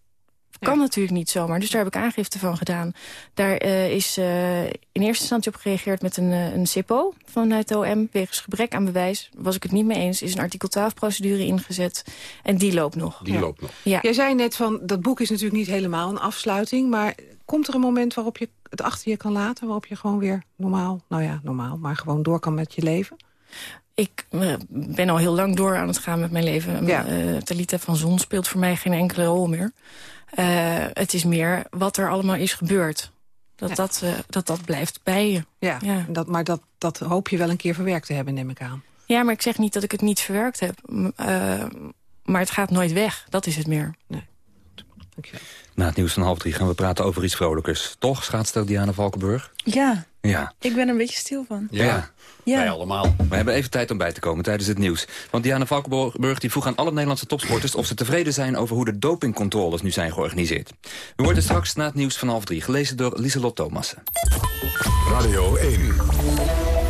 kan natuurlijk niet zomaar, dus daar heb ik aangifte van gedaan. Daar uh, is uh, in eerste instantie op gereageerd met een, uh, een CIPO vanuit OM. Wegens gebrek aan bewijs was ik het niet mee eens. Is een artikel 12-procedure ingezet en die loopt nog. Die ja. loopt nog. Ja. Jij zei net van, dat boek is natuurlijk niet helemaal een afsluiting... maar komt er een moment waarop je het achter je kan laten... waarop je gewoon weer normaal, nou ja, normaal... maar gewoon door kan met je leven? Ik ben al heel lang door aan het gaan met mijn leven. Ja. Uh, Talita van Zon speelt voor mij geen enkele rol meer. Uh, het is meer wat er allemaal is gebeurd. Dat, ja. dat, uh, dat, dat blijft bij je. Ja, ja. Dat, maar dat, dat hoop je wel een keer verwerkt te hebben, neem ik aan. Ja, maar ik zeg niet dat ik het niet verwerkt heb. Uh, maar het gaat nooit weg, dat is het meer. Nee. Dankjewel. Na het nieuws van half drie gaan we praten over iets vrolijkers. Toch, schaatster Diana Valkenburg? Ja. Ja. Ik ben er een beetje stil van. Ja. ja. Ja. Wij allemaal. We hebben even tijd om bij te komen tijdens het nieuws. Want Diana Valkenburg die vroeg aan alle Nederlandse topsporters... of ze tevreden zijn over hoe de dopingcontroles nu zijn georganiseerd. U wordt het straks na het nieuws van half drie. Gelezen door Lieselot Thomassen. Radio 1.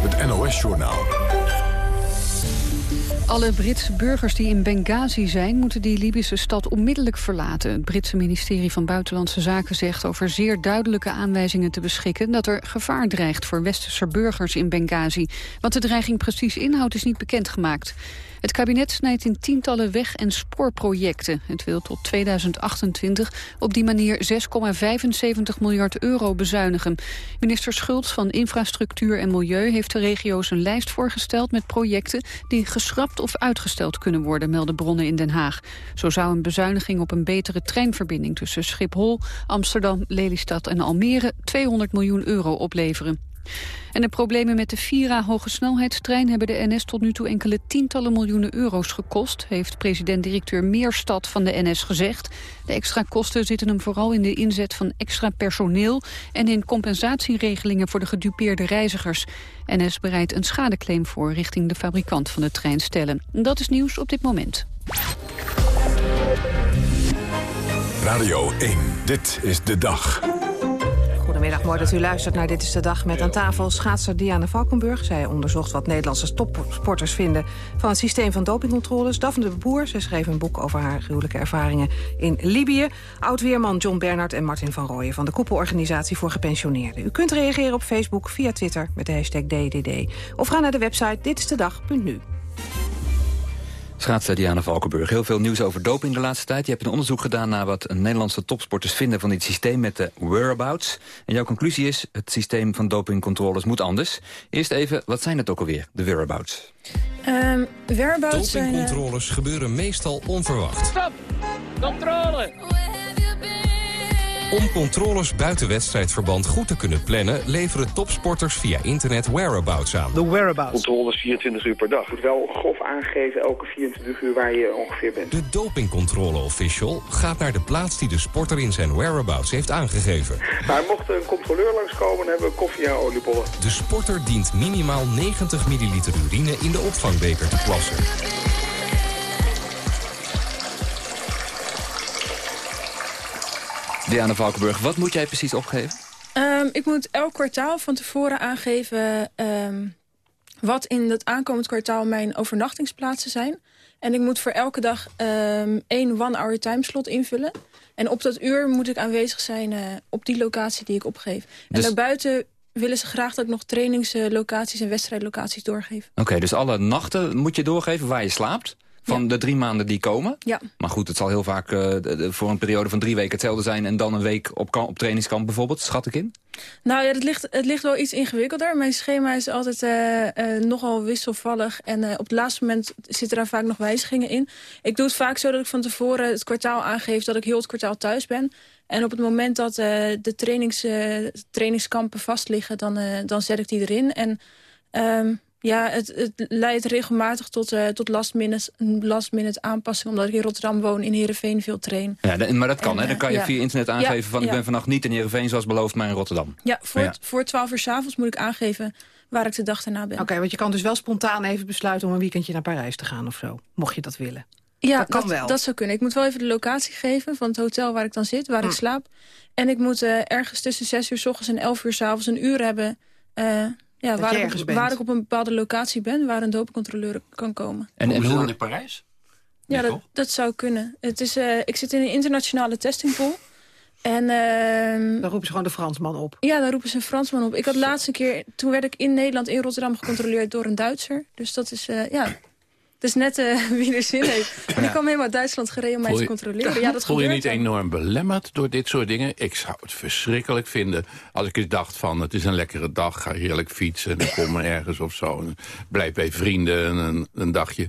Het NOS-journaal. Alle Britse burgers die in Benghazi zijn... moeten die Libische stad onmiddellijk verlaten. Het Britse ministerie van Buitenlandse Zaken zegt... over zeer duidelijke aanwijzingen te beschikken... dat er gevaar dreigt voor westerse burgers in Benghazi. Wat de dreiging precies inhoudt is niet bekendgemaakt. Het kabinet snijdt in tientallen weg- en spoorprojecten. Het wil tot 2028 op die manier 6,75 miljard euro bezuinigen. Minister Schultz van Infrastructuur en Milieu heeft de regio's een lijst voorgesteld met projecten die geschrapt of uitgesteld kunnen worden, melden bronnen in Den Haag. Zo zou een bezuiniging op een betere treinverbinding tussen Schiphol, Amsterdam, Lelystad en Almere 200 miljoen euro opleveren. En de problemen met de Vira hogesnelheidstrein hebben de NS tot nu toe enkele tientallen miljoenen euro's gekost, heeft president-directeur Meerstad van de NS gezegd. De extra kosten zitten hem vooral in de inzet van extra personeel en in compensatieregelingen voor de gedupeerde reizigers. NS bereidt een schadeclaim voor richting de fabrikant van de trein stellen. Dat is nieuws op dit moment. Radio 1, dit is de dag. Goedemiddag, mooi dat u luistert naar Dit is de Dag met aan tafel schaatser Diana Valkenburg. Zij onderzocht wat Nederlandse topsporters vinden van het systeem van dopingcontroles. Daphne de Boer, zij schreef een boek over haar gruwelijke ervaringen in Libië. Oud-weerman John Bernhard en Martin van Rooyen van de Koepelorganisatie voor Gepensioneerden. U kunt reageren op Facebook, via Twitter met de hashtag DDD. Of ga naar de website ditistedag.nu. Schaatster Diana Valkenburg. Heel veel nieuws over doping de laatste tijd. Je hebt een onderzoek gedaan naar wat Nederlandse topsporters vinden... van dit systeem met de whereabouts. En jouw conclusie is, het systeem van dopingcontroles moet anders. Eerst even, wat zijn het ook alweer, de whereabouts? Um, whereabouts zijn... Dopingcontroles gebeuren meestal onverwacht. Stop! Controle! Om controles buiten wedstrijdverband goed te kunnen plannen... leveren topsporters via internet whereabouts aan. De whereabouts. Controles 24 uur per dag. Je moet wel grof aangeven elke 24 uur waar je ongeveer bent. De dopingcontrole-official gaat naar de plaats die de sporter in zijn whereabouts heeft aangegeven. Maar mocht er een controleur langskomen, dan hebben we koffie en oliebollen. De sporter dient minimaal 90 milliliter urine in de opvangbeker te plassen. Diana Valkenburg, wat moet jij precies opgeven? Ehm, ik moet elk kwartaal van tevoren aangeven... ehm, wat in het aankomend kwartaal mijn overnachtingsplaatsen zijn. En ik moet voor elke dag ehm, één one-hour timeslot invullen. En op dat uur moet ik aanwezig zijn eh, op die locatie die ik opgeef. En Dus- daarbuiten willen ze graag dat ik nog trainingslocaties en wedstrijdlocaties doorgeef. Oké, dus alle nachten moet je doorgeven waar je slaapt. Van de drie maanden die komen. Ja. Maar goed, het zal heel vaak eh, voor een periode van drie weken hetzelfde zijn... en dan een week op, op trainingskamp bijvoorbeeld, schat ik in? Nou ja, het ligt, het ligt wel iets ingewikkelder. Mijn schema is altijd eh, eh, nogal wisselvallig. En op het laatste moment zitten daar vaak nog wijzigingen in. Ik doe het vaak zo dat ik van tevoren het kwartaal aangeef... dat ik heel het kwartaal thuis ben. En op het moment dat de trainings, trainingskampen vastliggen... Dan, dan zet ik die erin. En ehm, ja, het, het leidt regelmatig tot, eh, tot last, minute, last minute aanpassing... omdat ik in Rotterdam woon, in Heerenveen veel train. Ja, maar dat kan, En, hè? Dan kan je ja. via internet Ja, aangeven van... ik ja. ben vannacht niet in Heerenveen zoals beloofd, maar in Rotterdam. Ja, voor, Ja. het- voor 12 uur s'avonds moet ik aangeven waar ik de dag daarna ben. Oké, want je kan dus wel spontaan even besluiten om een weekendje naar Parijs te gaan of zo. Mocht je dat willen. Ja, dat kan wel. Dat zou kunnen. Ik moet wel even de locatie geven van het hotel waar ik dan zit, waar ik Hm. slaap. En ik moet eh, ergens tussen 6 uur s ochtends en 11 uur s avonds een uur hebben... eh, ja, waar, ik waar ik op een bepaalde locatie ben, waar een dopencontroleur kan komen. En, en hoe... in Parijs? Ja, dat, dat zou kunnen. Het is, eh, ik zit in een internationale testingpool. En, ehm, Dan roepen ze gewoon de Fransman op. Ja, daar roepen ze een Fransman op. Ik had laatst een keer, toen werd ik in Nederland, in Rotterdam gecontroleerd door een Duitser. Dus dat is, eh, ja, het is net eh, wie er zin heeft. En ik kwam helemaal uit Duitsland gereden om mij te controleren. Ja, dat Voel je niet enorm belemmerd door dit soort dingen? Ik zou het verschrikkelijk vinden als ik eens dacht van... het is een lekkere dag, ga heerlijk fietsen en ik kom ergens of zo. En blijf bij vrienden een, een dagje.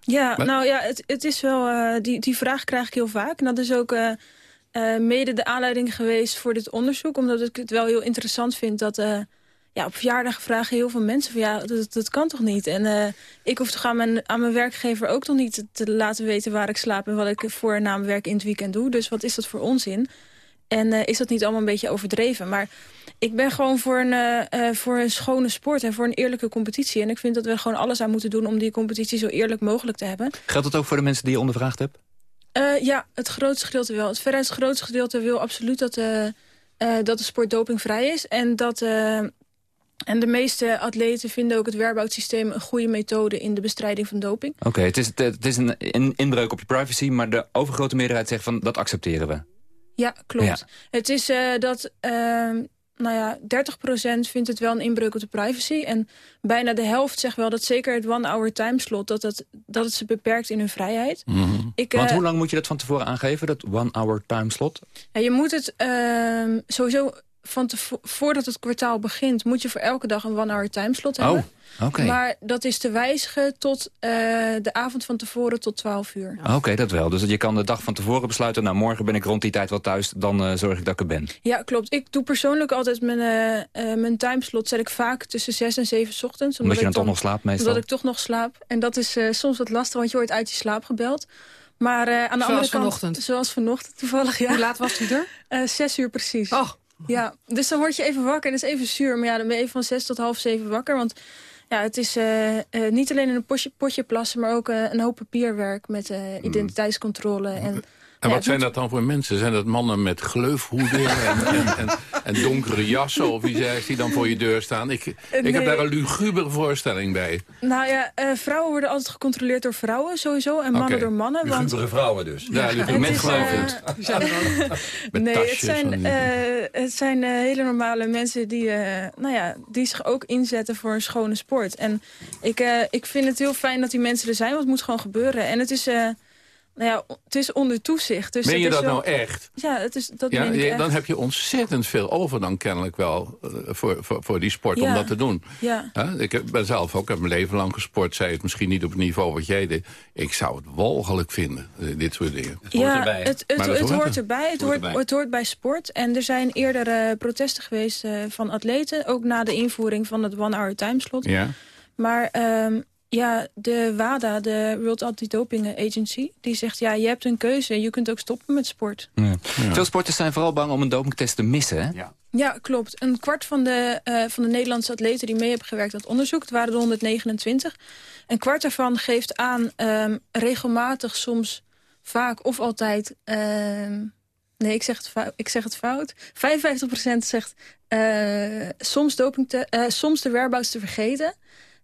Ja, Maar- nou ja, het, het is wel, eh, die, die vraag krijg ik heel vaak. En dat is ook eh, mede de aanleiding geweest voor dit onderzoek. Omdat ik het wel heel interessant vind dat... ja, op verjaardagen vragen heel veel mensen van ja, dat, dat kan toch niet? En eh, ik hoef toch aan mijn, aan mijn werkgever ook toch niet te, te laten weten waar ik slaap... en wat ik voor en na mijn werk in het weekend doe. Dus wat is dat voor onzin? En eh, is dat niet allemaal een beetje overdreven? Maar ik ben gewoon voor een, eh, voor een schone sport en voor een eerlijke competitie. En ik vind dat we gewoon alles aan moeten doen om die competitie zo eerlijk mogelijk te hebben. Geldt het ook voor de mensen die je ondervraagd hebt? Ja, het grootste gedeelte wel. Het veruit grootste gedeelte wil absoluut dat, eh, dat de sport dopingvrij is. En, dat, en de meeste atleten vinden ook het whereabouts-systeem een goede methode in de bestrijding van doping. Oké, het is, het is een in- inbreuk op je privacy... maar de overgrote meerderheid zegt van dat accepteren we. Ja, klopt. Ja. Het is eh, dat, ehm, nou ja, 30% vindt het wel een inbreuk op de privacy. En bijna de helft zegt wel dat zeker het one-hour timeslot... Dat, het, dat het ze beperkt in hun vrijheid. Ik, Want eh, hoe lang moet je dat van tevoren aangeven, dat one-hour timeslot? Ja, je moet het ehm, sowieso van voordat het kwartaal begint... moet je voor elke dag een one-hour timeslot hebben. Oh, oké. Maar dat is te wijzigen tot eh, de avond van tevoren tot 12 uur. Oké, dat wel. Dus je kan de dag van tevoren besluiten... nou, morgen ben ik rond die tijd wel thuis, dan eh, zorg ik dat ik er ben. Ja, klopt. Ik doe persoonlijk altijd mijn, eh, eh, mijn timeslot... zet ik vaak tussen 6 en 7 's ochtends. Omdat je ik dan toch nog slaapt meestal? Omdat ik toch nog slaap. En dat is eh, soms wat lastig, want je wordt uit je slaap gebeld. Maar eh, aan de Zoals andere kant... vanochtend. Zoals vanochtend toevallig, ja. Hoe laat was hij er? [laughs] Eh, zes uur precies. Oh. Ja, dus dan word je even wakker en dat is even zuur. Maar ja, dan ben je even van zes tot half zeven wakker. Want ja, het is eh, eh, niet alleen in een potje, potje plassen... maar ook eh, een hoop papierwerk met eh, identiteitscontrole. En, En wat zijn dat dan voor mensen? Zijn dat mannen met gleufhoeden en, en, en, en donkere jassen? Of wie zegt die dan voor je deur staan? Ik, ik nee. heb daar een lugubere voorstelling bij. Nou ja, eh, vrouwen worden altijd gecontroleerd door vrouwen sowieso. En mannen Oké. door mannen. Want Lugubere vrouwen dus. Ja, lugubere eh, [laughs] Met nee, tasjes het zijn, eh, het zijn hele normale mensen die, eh, nou ja, die zich ook inzetten voor een schone sport. En ik, eh, ik vind het heel fijn dat die mensen er zijn, want het moet gewoon gebeuren. En het is, eh, Nou ja, het is onder toezicht. Dus Meen het je is dat wel- nou echt? Ja, het is, dat Ja, meen ik je- echt. dan heb je ontzettend veel over dan kennelijk wel eh, voor, voor, voor die sport om dat te doen. Ja. Hè? Ik heb- ben zelf ook, heb mijn leven lang gesport. Zij het misschien niet op het niveau wat jij deed. Ik zou het walgelijk vinden, eh, dit soort dingen. ja, het, het, dat het hoort er. erbij. Het Hoort hoort, erbij. het hoort bij sport. En er zijn eerder protesten geweest eh, van atleten. Ook na de invoering van het one-hour timeslot. Ja. Maar ehm, ja, de WADA, de World Anti-Doping Agency... die zegt, ja, je hebt een keuze. Je kunt ook stoppen met sport. Ja. Veel sporters zijn vooral bang om een dopingtest te missen, hè? Ja, klopt. Een kwart van de, eh, van de Nederlandse atleten die mee hebben gewerkt aan het onderzoek... het waren er 129. Een kwart daarvan geeft aan ehm, regelmatig, soms vaak of altijd... ehm, nee, ik zeg het fout. Ik zeg het fout. 55% zegt eh, soms, doping te, eh, soms de whereabouts te vergeten...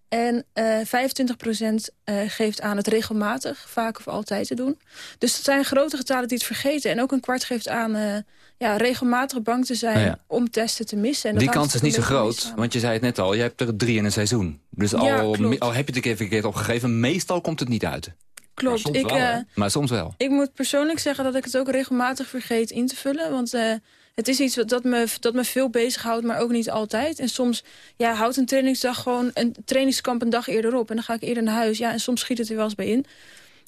En eh 25% eh, geeft aan het regelmatig, vaak of altijd te doen. Dus dat zijn grote getallen die het vergeten. En ook een kwart geeft aan eh, ja, regelmatig bang te zijn Nou ja. om testen te missen. En Die kans is niet zo groot, want je zei het net al, je hebt er drie in een seizoen. Dus al, al heb je het een keer verkeerd opgegeven, meestal komt het niet uit. Klopt. ik, eh, Maar soms wel. ik moet persoonlijk zeggen dat ik het ook regelmatig vergeet in te vullen. Want het is iets wat, dat, me, dat me veel bezighoudt, maar ook niet altijd. En soms ja, houdt een trainingsdag gewoon een trainingskamp een dag eerder op. En dan ga ik eerder naar huis. Ja, en soms schiet het er wel eens bij in.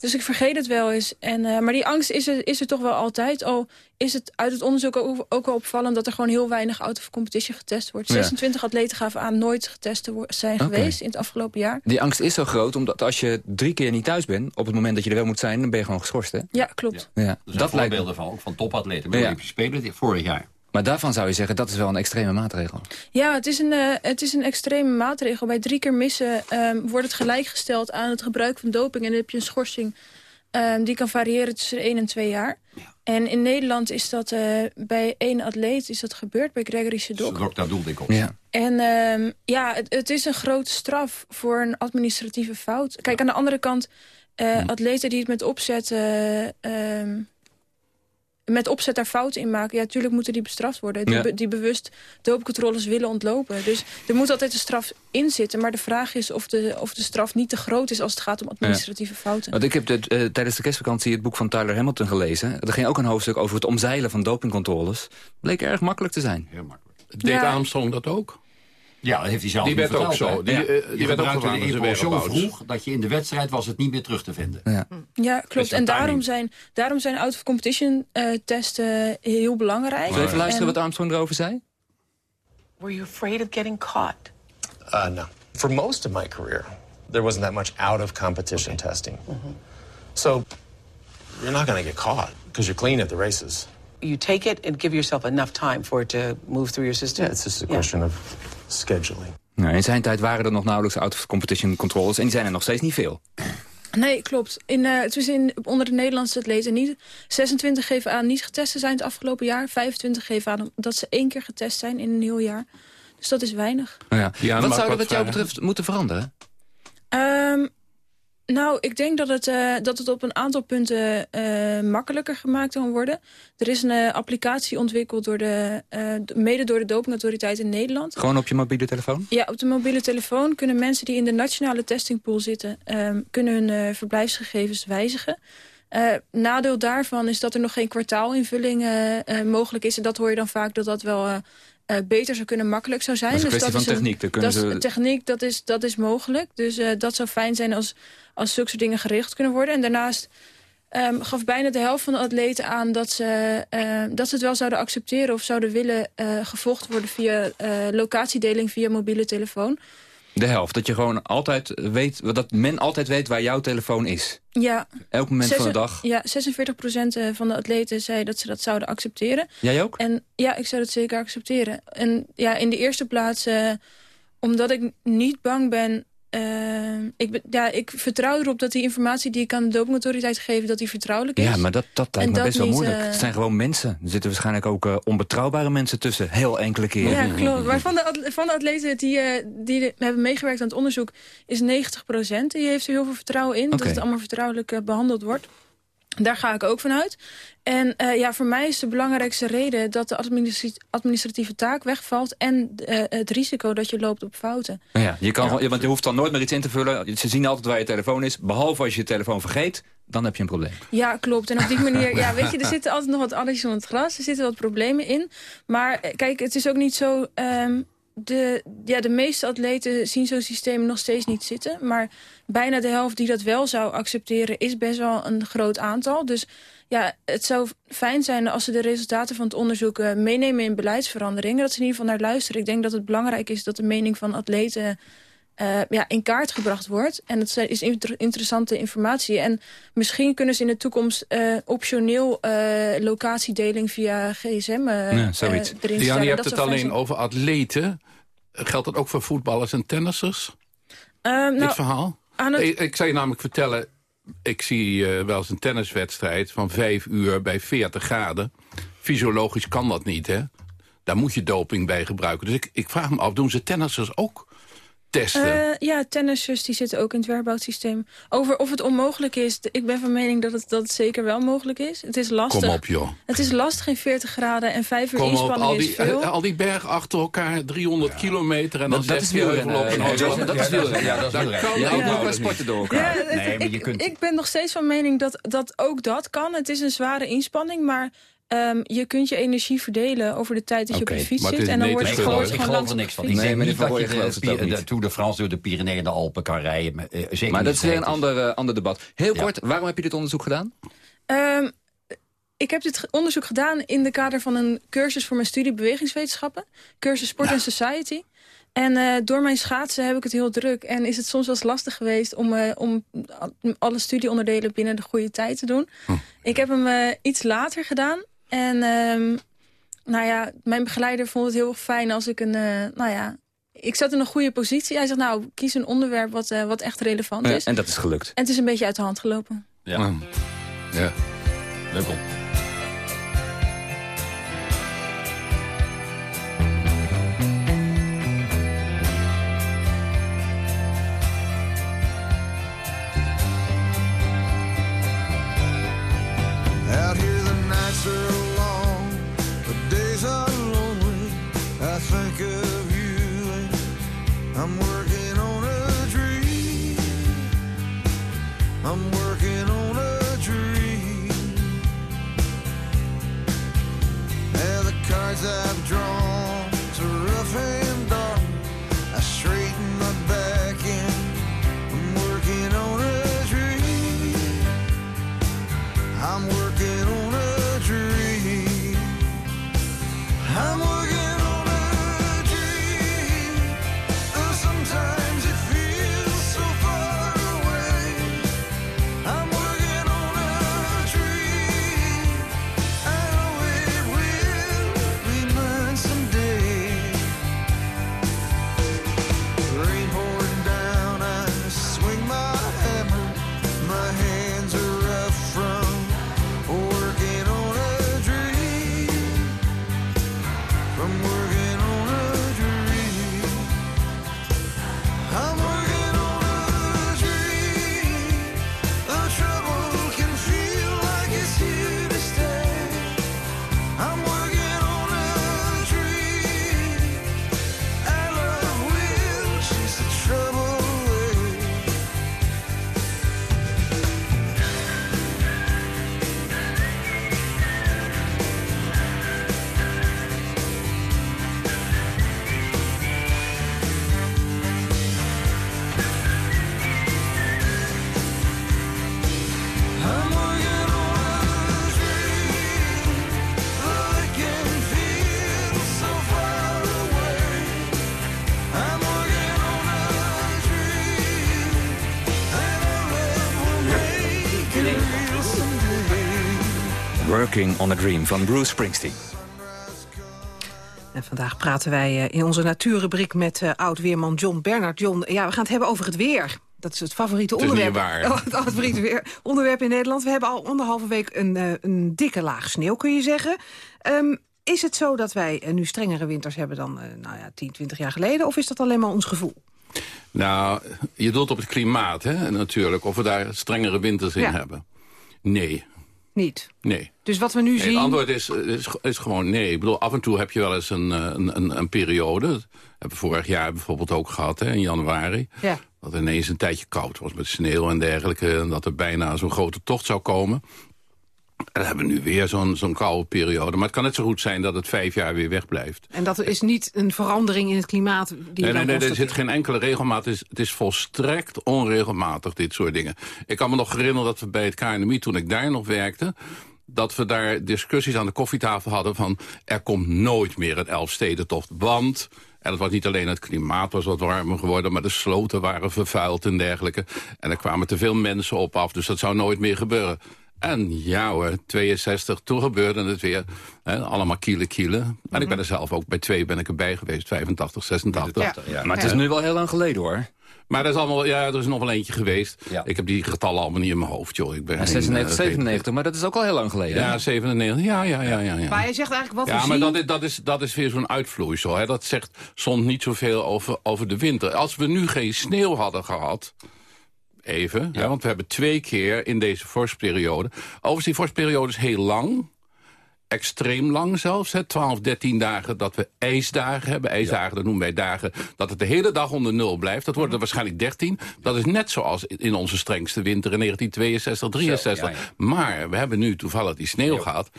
Dus ik vergeet het wel eens. En, eh, maar die angst is er, is er toch wel altijd. Al is het uit het onderzoek ook, ook wel opvallend... dat er gewoon heel weinig out of competition getest wordt. Ja. 26 atleten gaven aan nooit getest te zijn geweest in het afgelopen jaar. Die angst is zo groot, omdat als je drie keer niet thuis bent... op het moment dat je er wel moet zijn, dan ben je gewoon geschorst, hè? Ja, klopt. Ja. Er zijn voorbeelden van, ook van topatleten bij Ja. Olympische Spelen dit- vorig jaar. Maar daarvan zou je zeggen, dat is wel een extreme maatregel. Ja, het is een, eh, het is een extreme maatregel. Bij drie keer missen ehm, wordt het gelijkgesteld aan het gebruik van doping. En dan heb je een schorsing ehm, die kan variëren tussen 1 en 2 jaar. En in Nederland is dat eh, bij één atleet is dat gebeurd, bij Gregory Sedok. Sedok, daar doelde ik op. Ja. En ehm, ja, het, het is een grote straf voor een administratieve fout. Kijk, aan de andere kant, eh, atleten die het met opzet... met opzet daar fouten in maken. Ja, natuurlijk moeten die bestraft worden. Die, Ja. be- die bewust dopingcontroles willen ontlopen. Dus er moet altijd een straf in zitten. Maar de vraag is of de, of de straf niet te groot is... als het gaat om administratieve fouten. Want ik heb dit, eh, tijdens de kerstvakantie het boek van Tyler Hamilton gelezen. Er ging ook een hoofdstuk over het omzeilen van dopingcontroles. Bleek erg makkelijk te zijn. Heel makkelijk. Deed Ja. Armstrong dat ook? Ja, dat heeft hij zelf Die niet werd ook verteld, zo. hè? Die, Ja. eh, die Je werd ook de zo vroeg dat je in de wedstrijd was het niet meer terug te vinden. Ja. Ja, klopt. van En daarom zijn, daarom zijn out-of-competition eh, testen heel belangrijk. Zullen we even luisteren En- wat Armstrong erover zei? Were you afraid of getting caught? Uh, no. For most of my career, there wasn't that much out of competition testing. So you're not going to get caught because you're clean at the races. You take it and give yourself enough time for it to move through your system? Yeah, it's just a question of scheduling. Nou, in zijn tijd waren er nog nauwelijks out-of-competition controles. En die zijn er nog steeds niet veel. Nee, klopt. In, eh, het was in, onder de Nederlandse atleten niet. 26 geven aan niet getest te zijn het afgelopen jaar. 25 geven aan dat ze één keer getest zijn in een heel jaar. Dus dat is weinig. Nou ja. Ja, wat zou er wat jou betreft moeten veranderen? Ehm, nou, ik denk dat het, eh, dat het op een aantal punten eh, makkelijker gemaakt kan worden. Er is een eh, applicatie ontwikkeld door de, mede door de dopingautoriteit in Nederland. Gewoon op je mobiele telefoon? Ja, op de mobiele telefoon kunnen mensen die in de nationale testingpool zitten... ehm, kunnen hun verblijfsgegevens wijzigen. Nadeel daarvan is dat er nog geen kwartaalinvulling mogelijk is. En dat hoor je dan vaak dat dat wel... eh, beter zou kunnen, makkelijk zou zijn. Dat is een Dus kwestie van een- techniek, kunnen dat is- ze- techniek, dat is, dat is mogelijk. Dus eh, dat zou fijn zijn als, als zulke soort dingen geregeld kunnen worden. En daarnaast ehm, gaf bijna de helft van de atleten aan... dat ze, eh, dat ze het wel zouden accepteren of zouden willen eh, gevolgd worden... via locatiedeling via mobiele telefoon. De helft. Dat je gewoon altijd weet, dat men altijd weet waar jouw telefoon is. Ja. Elk moment van de dag. Ja, 46% eh, van de atleten zei dat ze dat zouden accepteren. Jij ook? En ja, ik zou dat zeker accepteren. En ja, in de eerste plaats, eh, omdat ik niet bang ben... eh, ik, ja, ik vertrouw erop dat die informatie die ik aan de dopingautoriteit geef... dat die vertrouwelijk is. Ja, maar dat, dat En lijkt me dat best wel moeilijk. eh, Het zijn gewoon mensen. Er zitten waarschijnlijk ook eh, onbetrouwbare mensen tussen. Heel enkele keren. Ja, klopt. Maar van de, van de atleten die, eh, die de- hebben meegewerkt aan het onderzoek... is 90% Die heeft er heel veel vertrouwen in. Dat het allemaal vertrouwelijk eh, behandeld wordt. Daar ga ik ook van uit. En eh, ja, voor mij is de belangrijkste reden... dat de administrati- administratieve taak wegvalt... en eh, het risico dat je loopt op fouten. Ja, je kan, ja. Want je hoeft dan nooit meer iets in te vullen. Ze zien altijd waar je telefoon is. Behalve als je je telefoon vergeet. dan heb je een probleem. Ja, klopt. En op die manier, [laughs] ja, weet je, er zitten altijd nog wat addies van het gras. Er zitten wat problemen in. Maar eh, kijk, het is ook niet zo... ehm, de, ja, de meeste atleten zien zo'n systeem nog steeds niet zitten. Maar bijna de helft die dat wel zou accepteren... is best wel een groot aantal. Dus ja, het zou fijn zijn als ze de resultaten van het onderzoek... eh, meenemen in beleidsveranderingen. Dat ze in ieder geval naar luisteren. Ik denk dat het belangrijk is dat de mening van atleten... eh, ja, in kaart gebracht wordt. En dat is inter- interessante informatie. En misschien kunnen ze in de toekomst eh, optioneel eh, locatiedeling via gsm eh Ja, zoiets. erin Ja, stellen. je hebt Dat het alleen zijn. over atleten. Geldt dat ook voor voetballers en tennissers, Ehm, dit nou, verhaal? aan het- Ik, ik zou je namelijk vertellen... ik zie eh, wel eens een tenniswedstrijd van vijf uur bij 40 graden. Fysiologisch kan dat niet, hè? Daar moet je doping bij gebruiken. Dus ik, ik vraag me af, doen ze tennissers ook testen? Eh, ja, tennissers die zitten ook in het werkboutsysteem. Over of het onmogelijk is, ik ben van mening dat het, dat het zeker wel mogelijk is. Het is lastig. Kom op, joh. Het is lastig in 40 graden en 5 uur Kom op, inspanning al is die, veel. al die bergen achter elkaar, 300 kilometer... en dan Dat- is keer wielrennen, heuvel op en eh, heuvel Jason, af. dat is wielrennen. Ja, dat is wielrennen. kan Ja, ook nou wel sporten door elkaar. Ja, het- Nee, maar je ik, kunt- ik ben nog steeds van mening dat, dat ook dat kan. Het is een zware inspanning, maar ehm, je kunt je energie verdelen over de tijd dat je op de fiets maar zit. En dan wordt ik het gewoon, ik gewoon geloof er langs niks van. de Ik Nee, meneer niet Van dat je de, de. Tour de France door de Pyreneeën en de Alpen kan rijden. maar, eh, zeker Maar dat is weer een breed ander, eh, ander debat. Heel kort, waarom heb je dit onderzoek gedaan? Ehm, ik heb dit onderzoek gedaan in de kader van een cursus voor mijn studie bewegingswetenschappen. Cursus Sport and Society. En eh, door mijn schaatsen heb ik het heel druk. En is het soms wel eens lastig geweest om, eh, om alle studieonderdelen binnen de goede tijd te doen. Ik heb hem iets later gedaan. En ehm, nou ja, mijn begeleider vond het heel fijn als ik een... eh, nou ja, ik zat in een goede positie. Hij zegt, nou, kies een onderwerp wat, eh, wat echt relevant is. en dat is gelukt. En het is een beetje uit de hand gelopen. Ja. Ja. Leuk om. Yeah, the cards Working on a Dream van Bruce Springsteen. En vandaag praten wij eh, in onze natuurrubriek met eh, oud-weerman John Bernard. John, ja, we gaan het hebben over het weer. Dat is het favoriete Het is onderwerp. waar. [laughs] Oh, het favoriete weer, onderwerp in Nederland. We hebben al anderhalve week een, eh, een dikke laag sneeuw, kun je zeggen. Ehm, is het zo dat wij nu strengere winters hebben dan eh, nou ja, 10, 20 jaar geleden? Of is dat alleen maar ons gevoel? Nou, je doelt op het klimaat, hè, natuurlijk. Of we daar strengere winters in Ja. hebben. Nee, Niet. nee. Dus wat we nu Nee, zien... het antwoord is, is, is gewoon nee. Ik bedoel, af en toe heb je wel eens een, eh, een, een, een periode. Dat hebben we vorig jaar bijvoorbeeld ook gehad, hè, in januari. Ja. dat ineens een tijdje koud was met sneeuw en dergelijke... en dat er bijna zo'n grote tocht zou komen. En dan hebben we nu weer zo'n zo'n koude periode. Maar het kan net zo goed zijn dat het vijf jaar weer wegblijft. En dat is niet een verandering in het klimaat die Nee, nee, nee, er zit geen enkele regelmaat. Het is, het is volstrekt onregelmatig, dit soort dingen. Ik kan me nog herinneren dat we bij het KNMI, toen ik daar nog werkte... dat we daar discussies aan de koffietafel hadden van... er komt nooit meer een Elfstedentocht, want... En het was niet alleen het klimaat was wat warmer geworden... maar de sloten waren vervuild en dergelijke. En er kwamen te veel mensen op af, dus dat zou nooit meer gebeuren. En ja hoor, 62, toen gebeurde het weer. Hè, allemaal kielen, kielen. En ik ben er zelf ook bij twee ben ik erbij geweest. 85, 86. Ja, maar het is nu wel heel lang geleden hoor. Maar er is, allemaal, ja, er is nog wel eentje geweest. Ik heb die getallen allemaal niet in mijn hoofd, joh. Ik ben Ja, geen, 96, eh, 97, maar dat is ook al heel lang geleden. Ja, 97. Ja, ja, ja, ja. ja. Maar je zegt eigenlijk wat Ja, we maar dat is, dat, is, dat is weer zo'n uitvloeisel. Hè. Dat zegt soms niet zoveel over, over de winter. Als we nu geen sneeuw hadden gehad... Even, hè, want we hebben twee keer in deze vorstperiode... Overigens, die vorstperiode is heel lang extreem lang zelfs. Hè, 12, 13 dagen dat we ijsdagen hebben. Ijsdagen, dat noemen wij dagen dat het de hele dag onder nul blijft. Dat worden er waarschijnlijk 13. Dat is net zoals in onze strengste winter in 1962, 63. ja, ja. Maar we hebben nu toevallig die sneeuw gehad.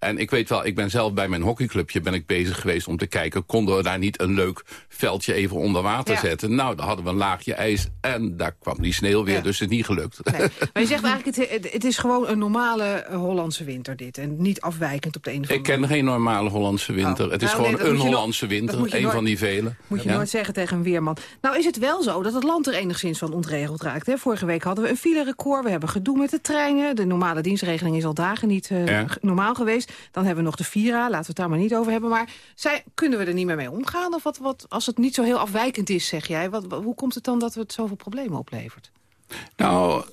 En ik weet wel, ik ben zelf bij mijn hockeyclubje ben ik bezig geweest om te kijken... konden we daar niet een leuk veldje even onder water Ja. zetten? Nou, dan hadden we een laagje ijs en daar kwam die sneeuw weer, Ja. dus het is niet gelukt. Maar je zegt eigenlijk, het, het- is gewoon een normale eh, Hollandse winter dit. En niet afwijkend op de een of Ik andere ken geen normale Hollandse winter. Oh. Het is Nou, gewoon een Hollandse winter, een nooit- van die vele. Moet je Ja. nooit zeggen tegen een weerman. Nou is het wel zo dat het land er enigszins van ontregeld raakt. Hè? Vorige week hadden we een filerecord. We hebben gedoe met de treinen. De normale dienstregeling is al dagen niet eh, normaal geweest. Dan hebben we nog de Vira. Laten we het daar maar niet over hebben. Maar zij, kunnen we er niet meer mee omgaan? Of wat, wat, als het niet zo heel afwijkend is, zeg jij. Wat, wat- hoe komt het dan dat het zoveel problemen oplevert? Nou,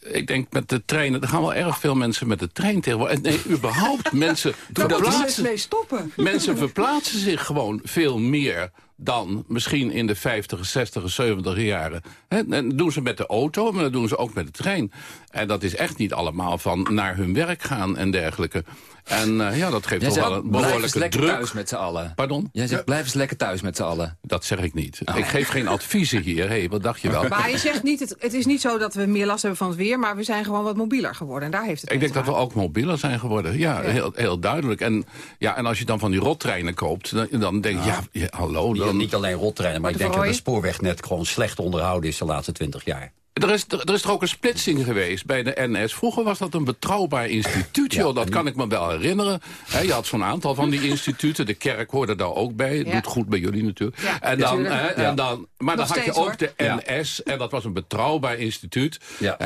ik denk met de treinen... er gaan wel erg veel mensen met de trein tegenwoordig. En Nee, überhaupt, [laughs] mensen Daar moeten verplaatsen, mee stoppen. mensen verplaatsen zich gewoon veel meer dan misschien in de 50, 60, 70 jaren. Hè, En dat doen ze met de auto, maar dat doen ze ook met de trein. En dat is echt niet allemaal van naar hun werk gaan en dergelijke. En eh, ja, dat geeft Jij toch zegt, wel een blijf eens behoorlijke lekker druk. thuis met z'n allen. Pardon? Jij zegt, blijf eens lekker thuis met z'n allen. Dat zeg ik niet. Oh. Ik geef geen adviezen hier. Hé, wat dacht je wel? Maar je zegt niet, het, het is niet zo dat we meer last hebben van het weer... maar we zijn gewoon wat mobieler geworden. En daar heeft het Ik denk dat we ook mobieler zijn geworden. Ja, Heel, heel duidelijk. En, ja, en als je dan van die rottreinen koopt, dan, dan denk je, ja, ja, hallo. Niet, Dan, niet alleen rottreinen, maar ik de denk dat het spoorwegnet gewoon slecht onderhouden is de laatste twintig jaar. Er, is, er, er is toch ook een splitsing geweest bij de NS. Vroeger was dat een betrouwbaar instituut, joh. Dat kan ik me wel herinneren. Je had zo'n aantal van die [laughs] instituten. De kerk hoorde daar ook bij. Ja. Doet goed bij jullie natuurlijk. Ja, en dan, en dan, maar Nog dan had je ook hoor. de. NS. En dat was een betrouwbaar instituut. Ja.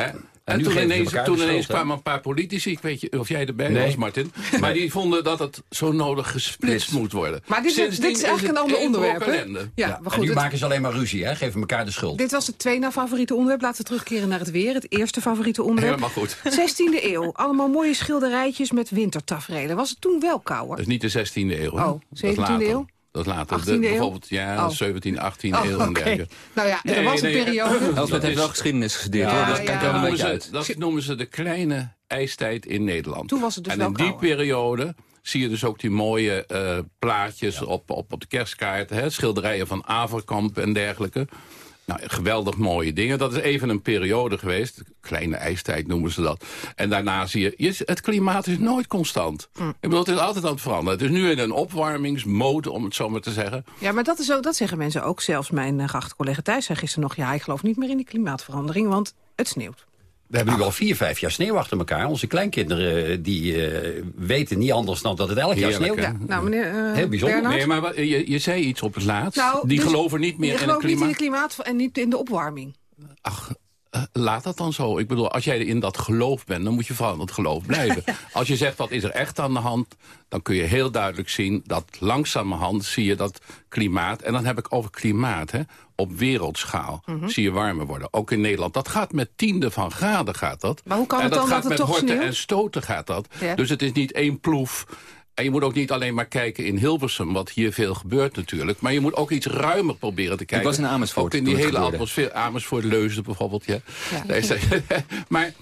En, nu toen ineens, toen kwamen een paar politici, ik weet je of jij erbij Nee. was, Martin. Maar die vonden dat het zo nodig gesplitst moet worden. Maar dit is- Sindsdien dit is eigenlijk een ander onderwerp. Ja, Ja, maar en goed. nu het- maken ze alleen maar ruzie, hè? geven elkaar de schuld. Dit was het tweede na favoriete onderwerp. Laten we terugkeren naar het weer. Het eerste favoriete onderwerp. Helemaal goed. [laughs] 16e eeuw. Allemaal mooie schilderijtjes met wintertaferelen. Was het toen wel kouder? Dat is niet de 16e eeuw. hè? Oh, Dat is 17e later. eeuw? Dat is later. 18e De- eeuw? bijvoorbeeld, ja, Oh. 17, 18 Oh, eeuw en dergelijke. Nou ja, er Nee, was een periode. Elsbeth Dat heeft wel geschiedenis gestudeerd, Ja, hoor. Dat ja, Dat beetje noemen, ze, uit. dat noemen ze de kleine ijstijd in Nederland. Toen was het dus en in die kouder. periode zie je dus ook die mooie eh, plaatjes op, op, op de kerstkaart. Hè, schilderijen van Averkamp en dergelijke. Nou, geweldig mooie dingen. Dat is even een periode geweest. Kleine ijstijd noemen ze dat. En daarna zie je, het klimaat is nooit constant. Hm. Ik bedoel, het is altijd aan het veranderen. Het is nu in een opwarmingsmode, om het zo maar te zeggen. Ja, maar dat, is ook, dat zeggen mensen ook. Zelfs mijn uh, geachte collega Thijs zei gisteren nog... ja, ik geloof niet meer in die klimaatverandering, want het sneeuwt. We hebben nu al vier, vijf jaar sneeuw achter elkaar. Onze kleinkinderen eh, die eh, weten niet anders dan dat het elk jaar sneeuwt. Ja, nou meneer uh, Heel bijzonder. Nee, maar wat- je, je zei iets op het laatst. Nou, die dus geloven niet meer in het gelooft niet klimaat. in het klimaat en niet in de opwarming. Ach, eh, laat dat dan zo. Ik bedoel, als jij in dat geloof bent, dan moet je vooral in dat geloof blijven. [laughs] Als je zegt, wat is er echt aan de hand... dan kun je heel duidelijk zien dat langzamerhand zie je dat klimaat... en dan heb ik over klimaat, hè, op wereldschaal Mhm. zie je warmer worden. Ook in Nederland. Dat gaat met tiende van graden, gaat dat. Maar hoe kan en het dat dan gaat dat het met toch horten en stoten gaat dat. Ja. Dus het is niet één ploef... En je moet ook niet alleen maar kijken in Hilversum, wat hier veel gebeurt natuurlijk. Maar je moet ook iets ruimer proberen te kijken. was in Amersfoort Ook in die hele gebeurde. atmosfeer. Amersfoort, Leusden bijvoorbeeld, ja. [laughs] Maar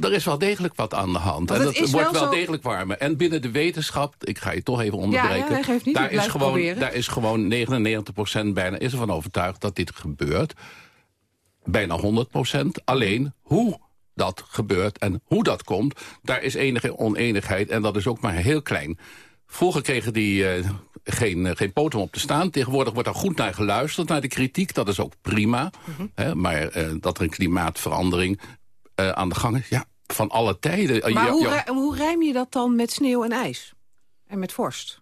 er is wel degelijk wat aan de hand. En het dat is wordt wel degelijk warmer. En binnen de wetenschap, ik ga je toch even onderbreken... niet, daar, is gewoon, proberen. daar is gewoon 99% bijna is ervan overtuigd dat dit gebeurt. bijna 100 procent. Alleen hoe dat gebeurt en hoe dat komt, daar is enige oneenigheid. En dat is ook maar heel klein. Vroeger kregen die eh, geen, eh, geen poten op te staan. Tegenwoordig wordt er goed naar geluisterd, naar de kritiek. Dat is ook prima. hè, maar eh, dat er een klimaatverandering eh, aan de gang is, ja, van alle tijden. Eh, Maar ja, hoe, ja. hoe rijm je dat dan met sneeuw en ijs? En met vorst?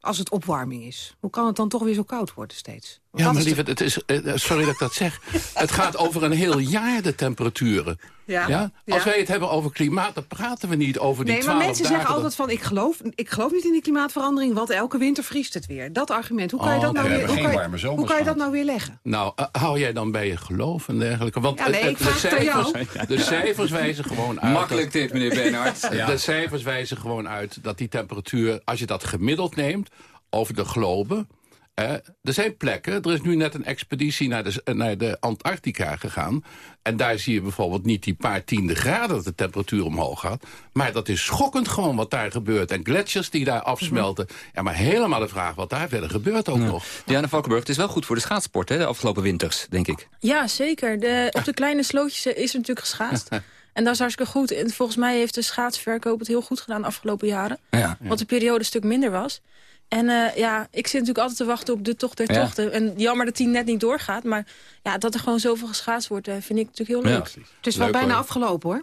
Als het opwarming is. Hoe kan het dan toch weer zo koud worden steeds? Ja, maar de- lieverd, het is, eh, sorry dat ik dat zeg. [laughs] Het gaat over een heel jaar, de temperaturen. Ja, Ja? Als ja. wij het hebben over klimaat, dan praten we niet over die Nee, maar 12 mensen zeggen altijd van ik geloof, ik geloof niet in die klimaatverandering, want elke winter vriest het weer. Dat argument, hoe kan je Oh, dat nou we weer, hebben hoe geen kan je, hoe kan je dat nou weer leggen? Nou, eh, hou jij dan bij je geloof en dergelijke? Want Ja, nee, eh, de, het jou. cijfers, de cijfers wijzen gewoon uit... Makkelijk dit, meneer Bernhard. [laughs] Ja. De cijfers wijzen gewoon uit dat die temperatuur... als je dat gemiddeld neemt over de globe... eh, er zijn plekken, er is nu net een expeditie naar de, naar de Antarctica gegaan... en daar zie je bijvoorbeeld niet die paar tiende graden dat de temperatuur omhoog gaat... maar dat is schokkend gewoon wat daar gebeurt. En gletsjers die daar afsmelten. Ja, maar helemaal de vraag wat daar verder gebeurt ook nog. Diana Valkenburg, het is wel goed voor de schaatsport, hè, de afgelopen winters, denk ik. Ja, zeker. De, [laughs] op de kleine slootjes eh, is er natuurlijk geschaatst. [laughs] En dat is hartstikke goed. En volgens mij heeft de schaatsverkoop het heel goed gedaan de afgelopen jaren. Ja. Want de periode een stuk minder was. En eh, ja, ik zit natuurlijk altijd te wachten op de tocht der Ja. tochten. En jammer dat die net niet doorgaat. Maar ja, dat er gewoon zoveel geschaatst wordt, eh, vind ik natuurlijk heel leuk. Het is wel bijna afgelopen hoor.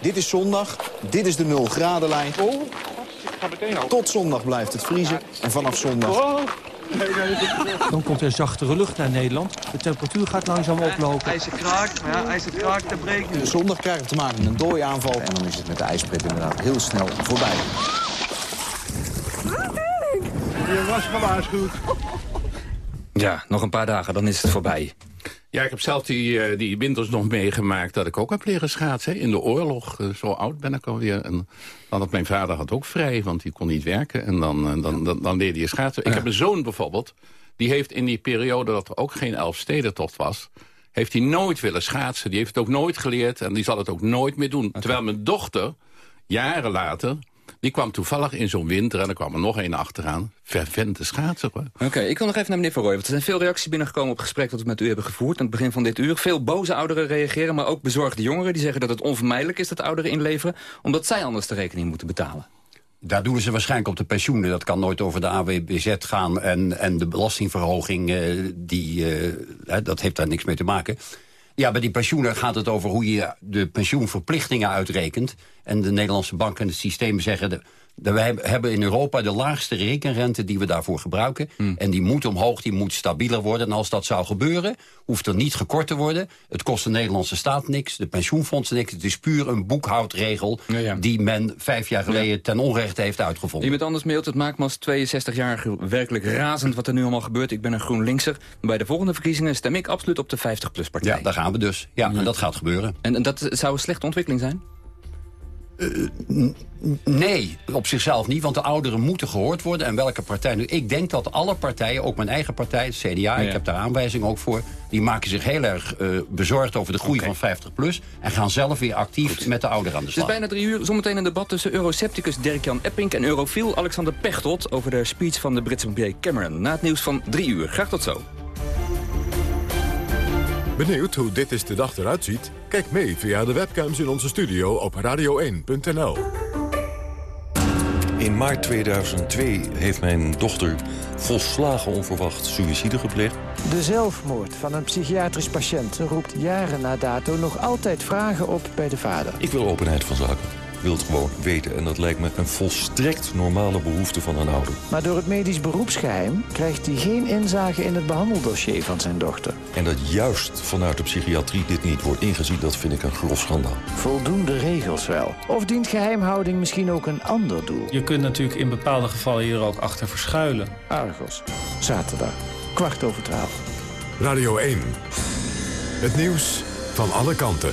Dit is zondag, dit is de 0 gradenlijn. Tot zondag blijft het vriezen en vanaf zondag... Dan komt er zachtere lucht naar Nederland. De temperatuur gaat langzaam oplopen. IJzer kraakt, maar ja, IJzer kraakt, dan breekt nu. Zondag krijgen we te maken met een dooiaanval. En dan is het met de ijspret inderdaad heel snel voorbij. Je was gewaarschuwd. Ja, nog een paar dagen, dan is het voorbij. Ja, ik heb zelf die, eh, die winters nog meegemaakt dat ik ook heb leren schaatsen. In de oorlog, eh, zo oud ben ik alweer. En dan had mijn vader had ook vrij, want die kon niet werken. En dan, eh, dan, dan, dan leerde je schaatsen. Ik heb een zoon bijvoorbeeld, die heeft in die periode dat er ook geen Elfstedentocht was... heeft hij nooit willen schaatsen. Die heeft het ook nooit geleerd en die zal het ook nooit meer doen. Terwijl mijn dochter, jaren later... Die kwam toevallig in zo'n winter en er kwam er nog een achteraan. Vervente schaatser. hoor. Oké, ik wil nog even naar meneer Van Rooij. Want er zijn veel reacties binnengekomen op het gesprek dat we met u hebben gevoerd... aan het begin van dit uur. Veel boze ouderen reageren, maar ook bezorgde jongeren... die zeggen dat het onvermijdelijk is dat ouderen inleveren... omdat zij anders de rekening moeten betalen. Daar doen ze waarschijnlijk op de pensioenen. Dat kan nooit over de AWBZ gaan. En, en de belastingverhoging, eh, die, eh, hè, dat heeft daar niks mee te maken. Ja, bij die pensioenen gaat het over hoe je de pensioenverplichtingen uitrekent. En de Nederlandse banken en het systeem zeggen... De, wij hebben in Europa de laagste rekenrente die we daarvoor gebruiken. En die moet omhoog, die moet stabieler worden. En als dat zou gebeuren, hoeft er niet gekort te worden. Het kost de Nederlandse staat niks, de pensioenfondsen niks. Het is puur een boekhoudregel die men vijf jaar geleden ten onrechte heeft uitgevonden. Iemand anders mailt, het maakt me als 62-jarige werkelijk razend wat er nu allemaal gebeurt. Ik ben een GroenLinkser. Bij de volgende verkiezingen stem ik absoluut op de 50-plus-partij. Ja, daar gaan we dus. Ja, en dat gaat gebeuren. En, en dat zou een slechte ontwikkeling zijn? Nee, op zichzelf niet, want de ouderen moeten gehoord worden. En welke partij nu? Ik denk dat alle partijen, ook mijn eigen partij, het CDA... ik heb daar aanwijzingen ook voor... die maken zich heel erg eh, bezorgd over de groei van 50PLUS... en gaan zelf weer actief met de ouderen aan de Het is slag. bijna drie uur. Zometeen een debat tussen eurocepticus Dirk-Jan Epping en eurofiel Alexander Pechtold... over de speech van de Britse premier Cameron. Na het nieuws van drie uur. Graag tot zo. Benieuwd hoe dit is de dag eruit ziet? Kijk mee via de webcams in onze studio op radio1.nl. In maart 2002 heeft mijn dochter volslagen onverwacht suïcide gepleegd. De zelfmoord van een psychiatrisch patiënt roept jaren na dato nog altijd vragen op bij de vader. Ik wil openheid van zaken. Ik wil het gewoon weten en dat lijkt me een volstrekt normale behoefte van een ouder. Maar door het medisch beroepsgeheim krijgt hij geen inzage in het behandeldossier van zijn dochter. En dat juist vanuit de psychiatrie dit niet wordt ingezien, dat vind ik een grof schandaal. Voldoende regels wel. Of dient geheimhouding misschien ook een ander doel? Je kunt natuurlijk in bepaalde gevallen hier ook achter verschuilen. Argos, zaterdag, kwart over twaalf. Radio 1. Het nieuws van alle kanten.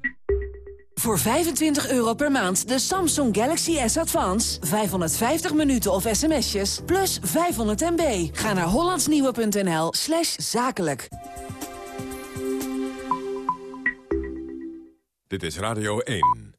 Voor 25 euro per maand de Samsung Galaxy S Advance. 550 minuten of sms'jes, plus 500 MB. Ga naar hollandsnieuwe.nl slash zakelijk. Dit is Radio 1.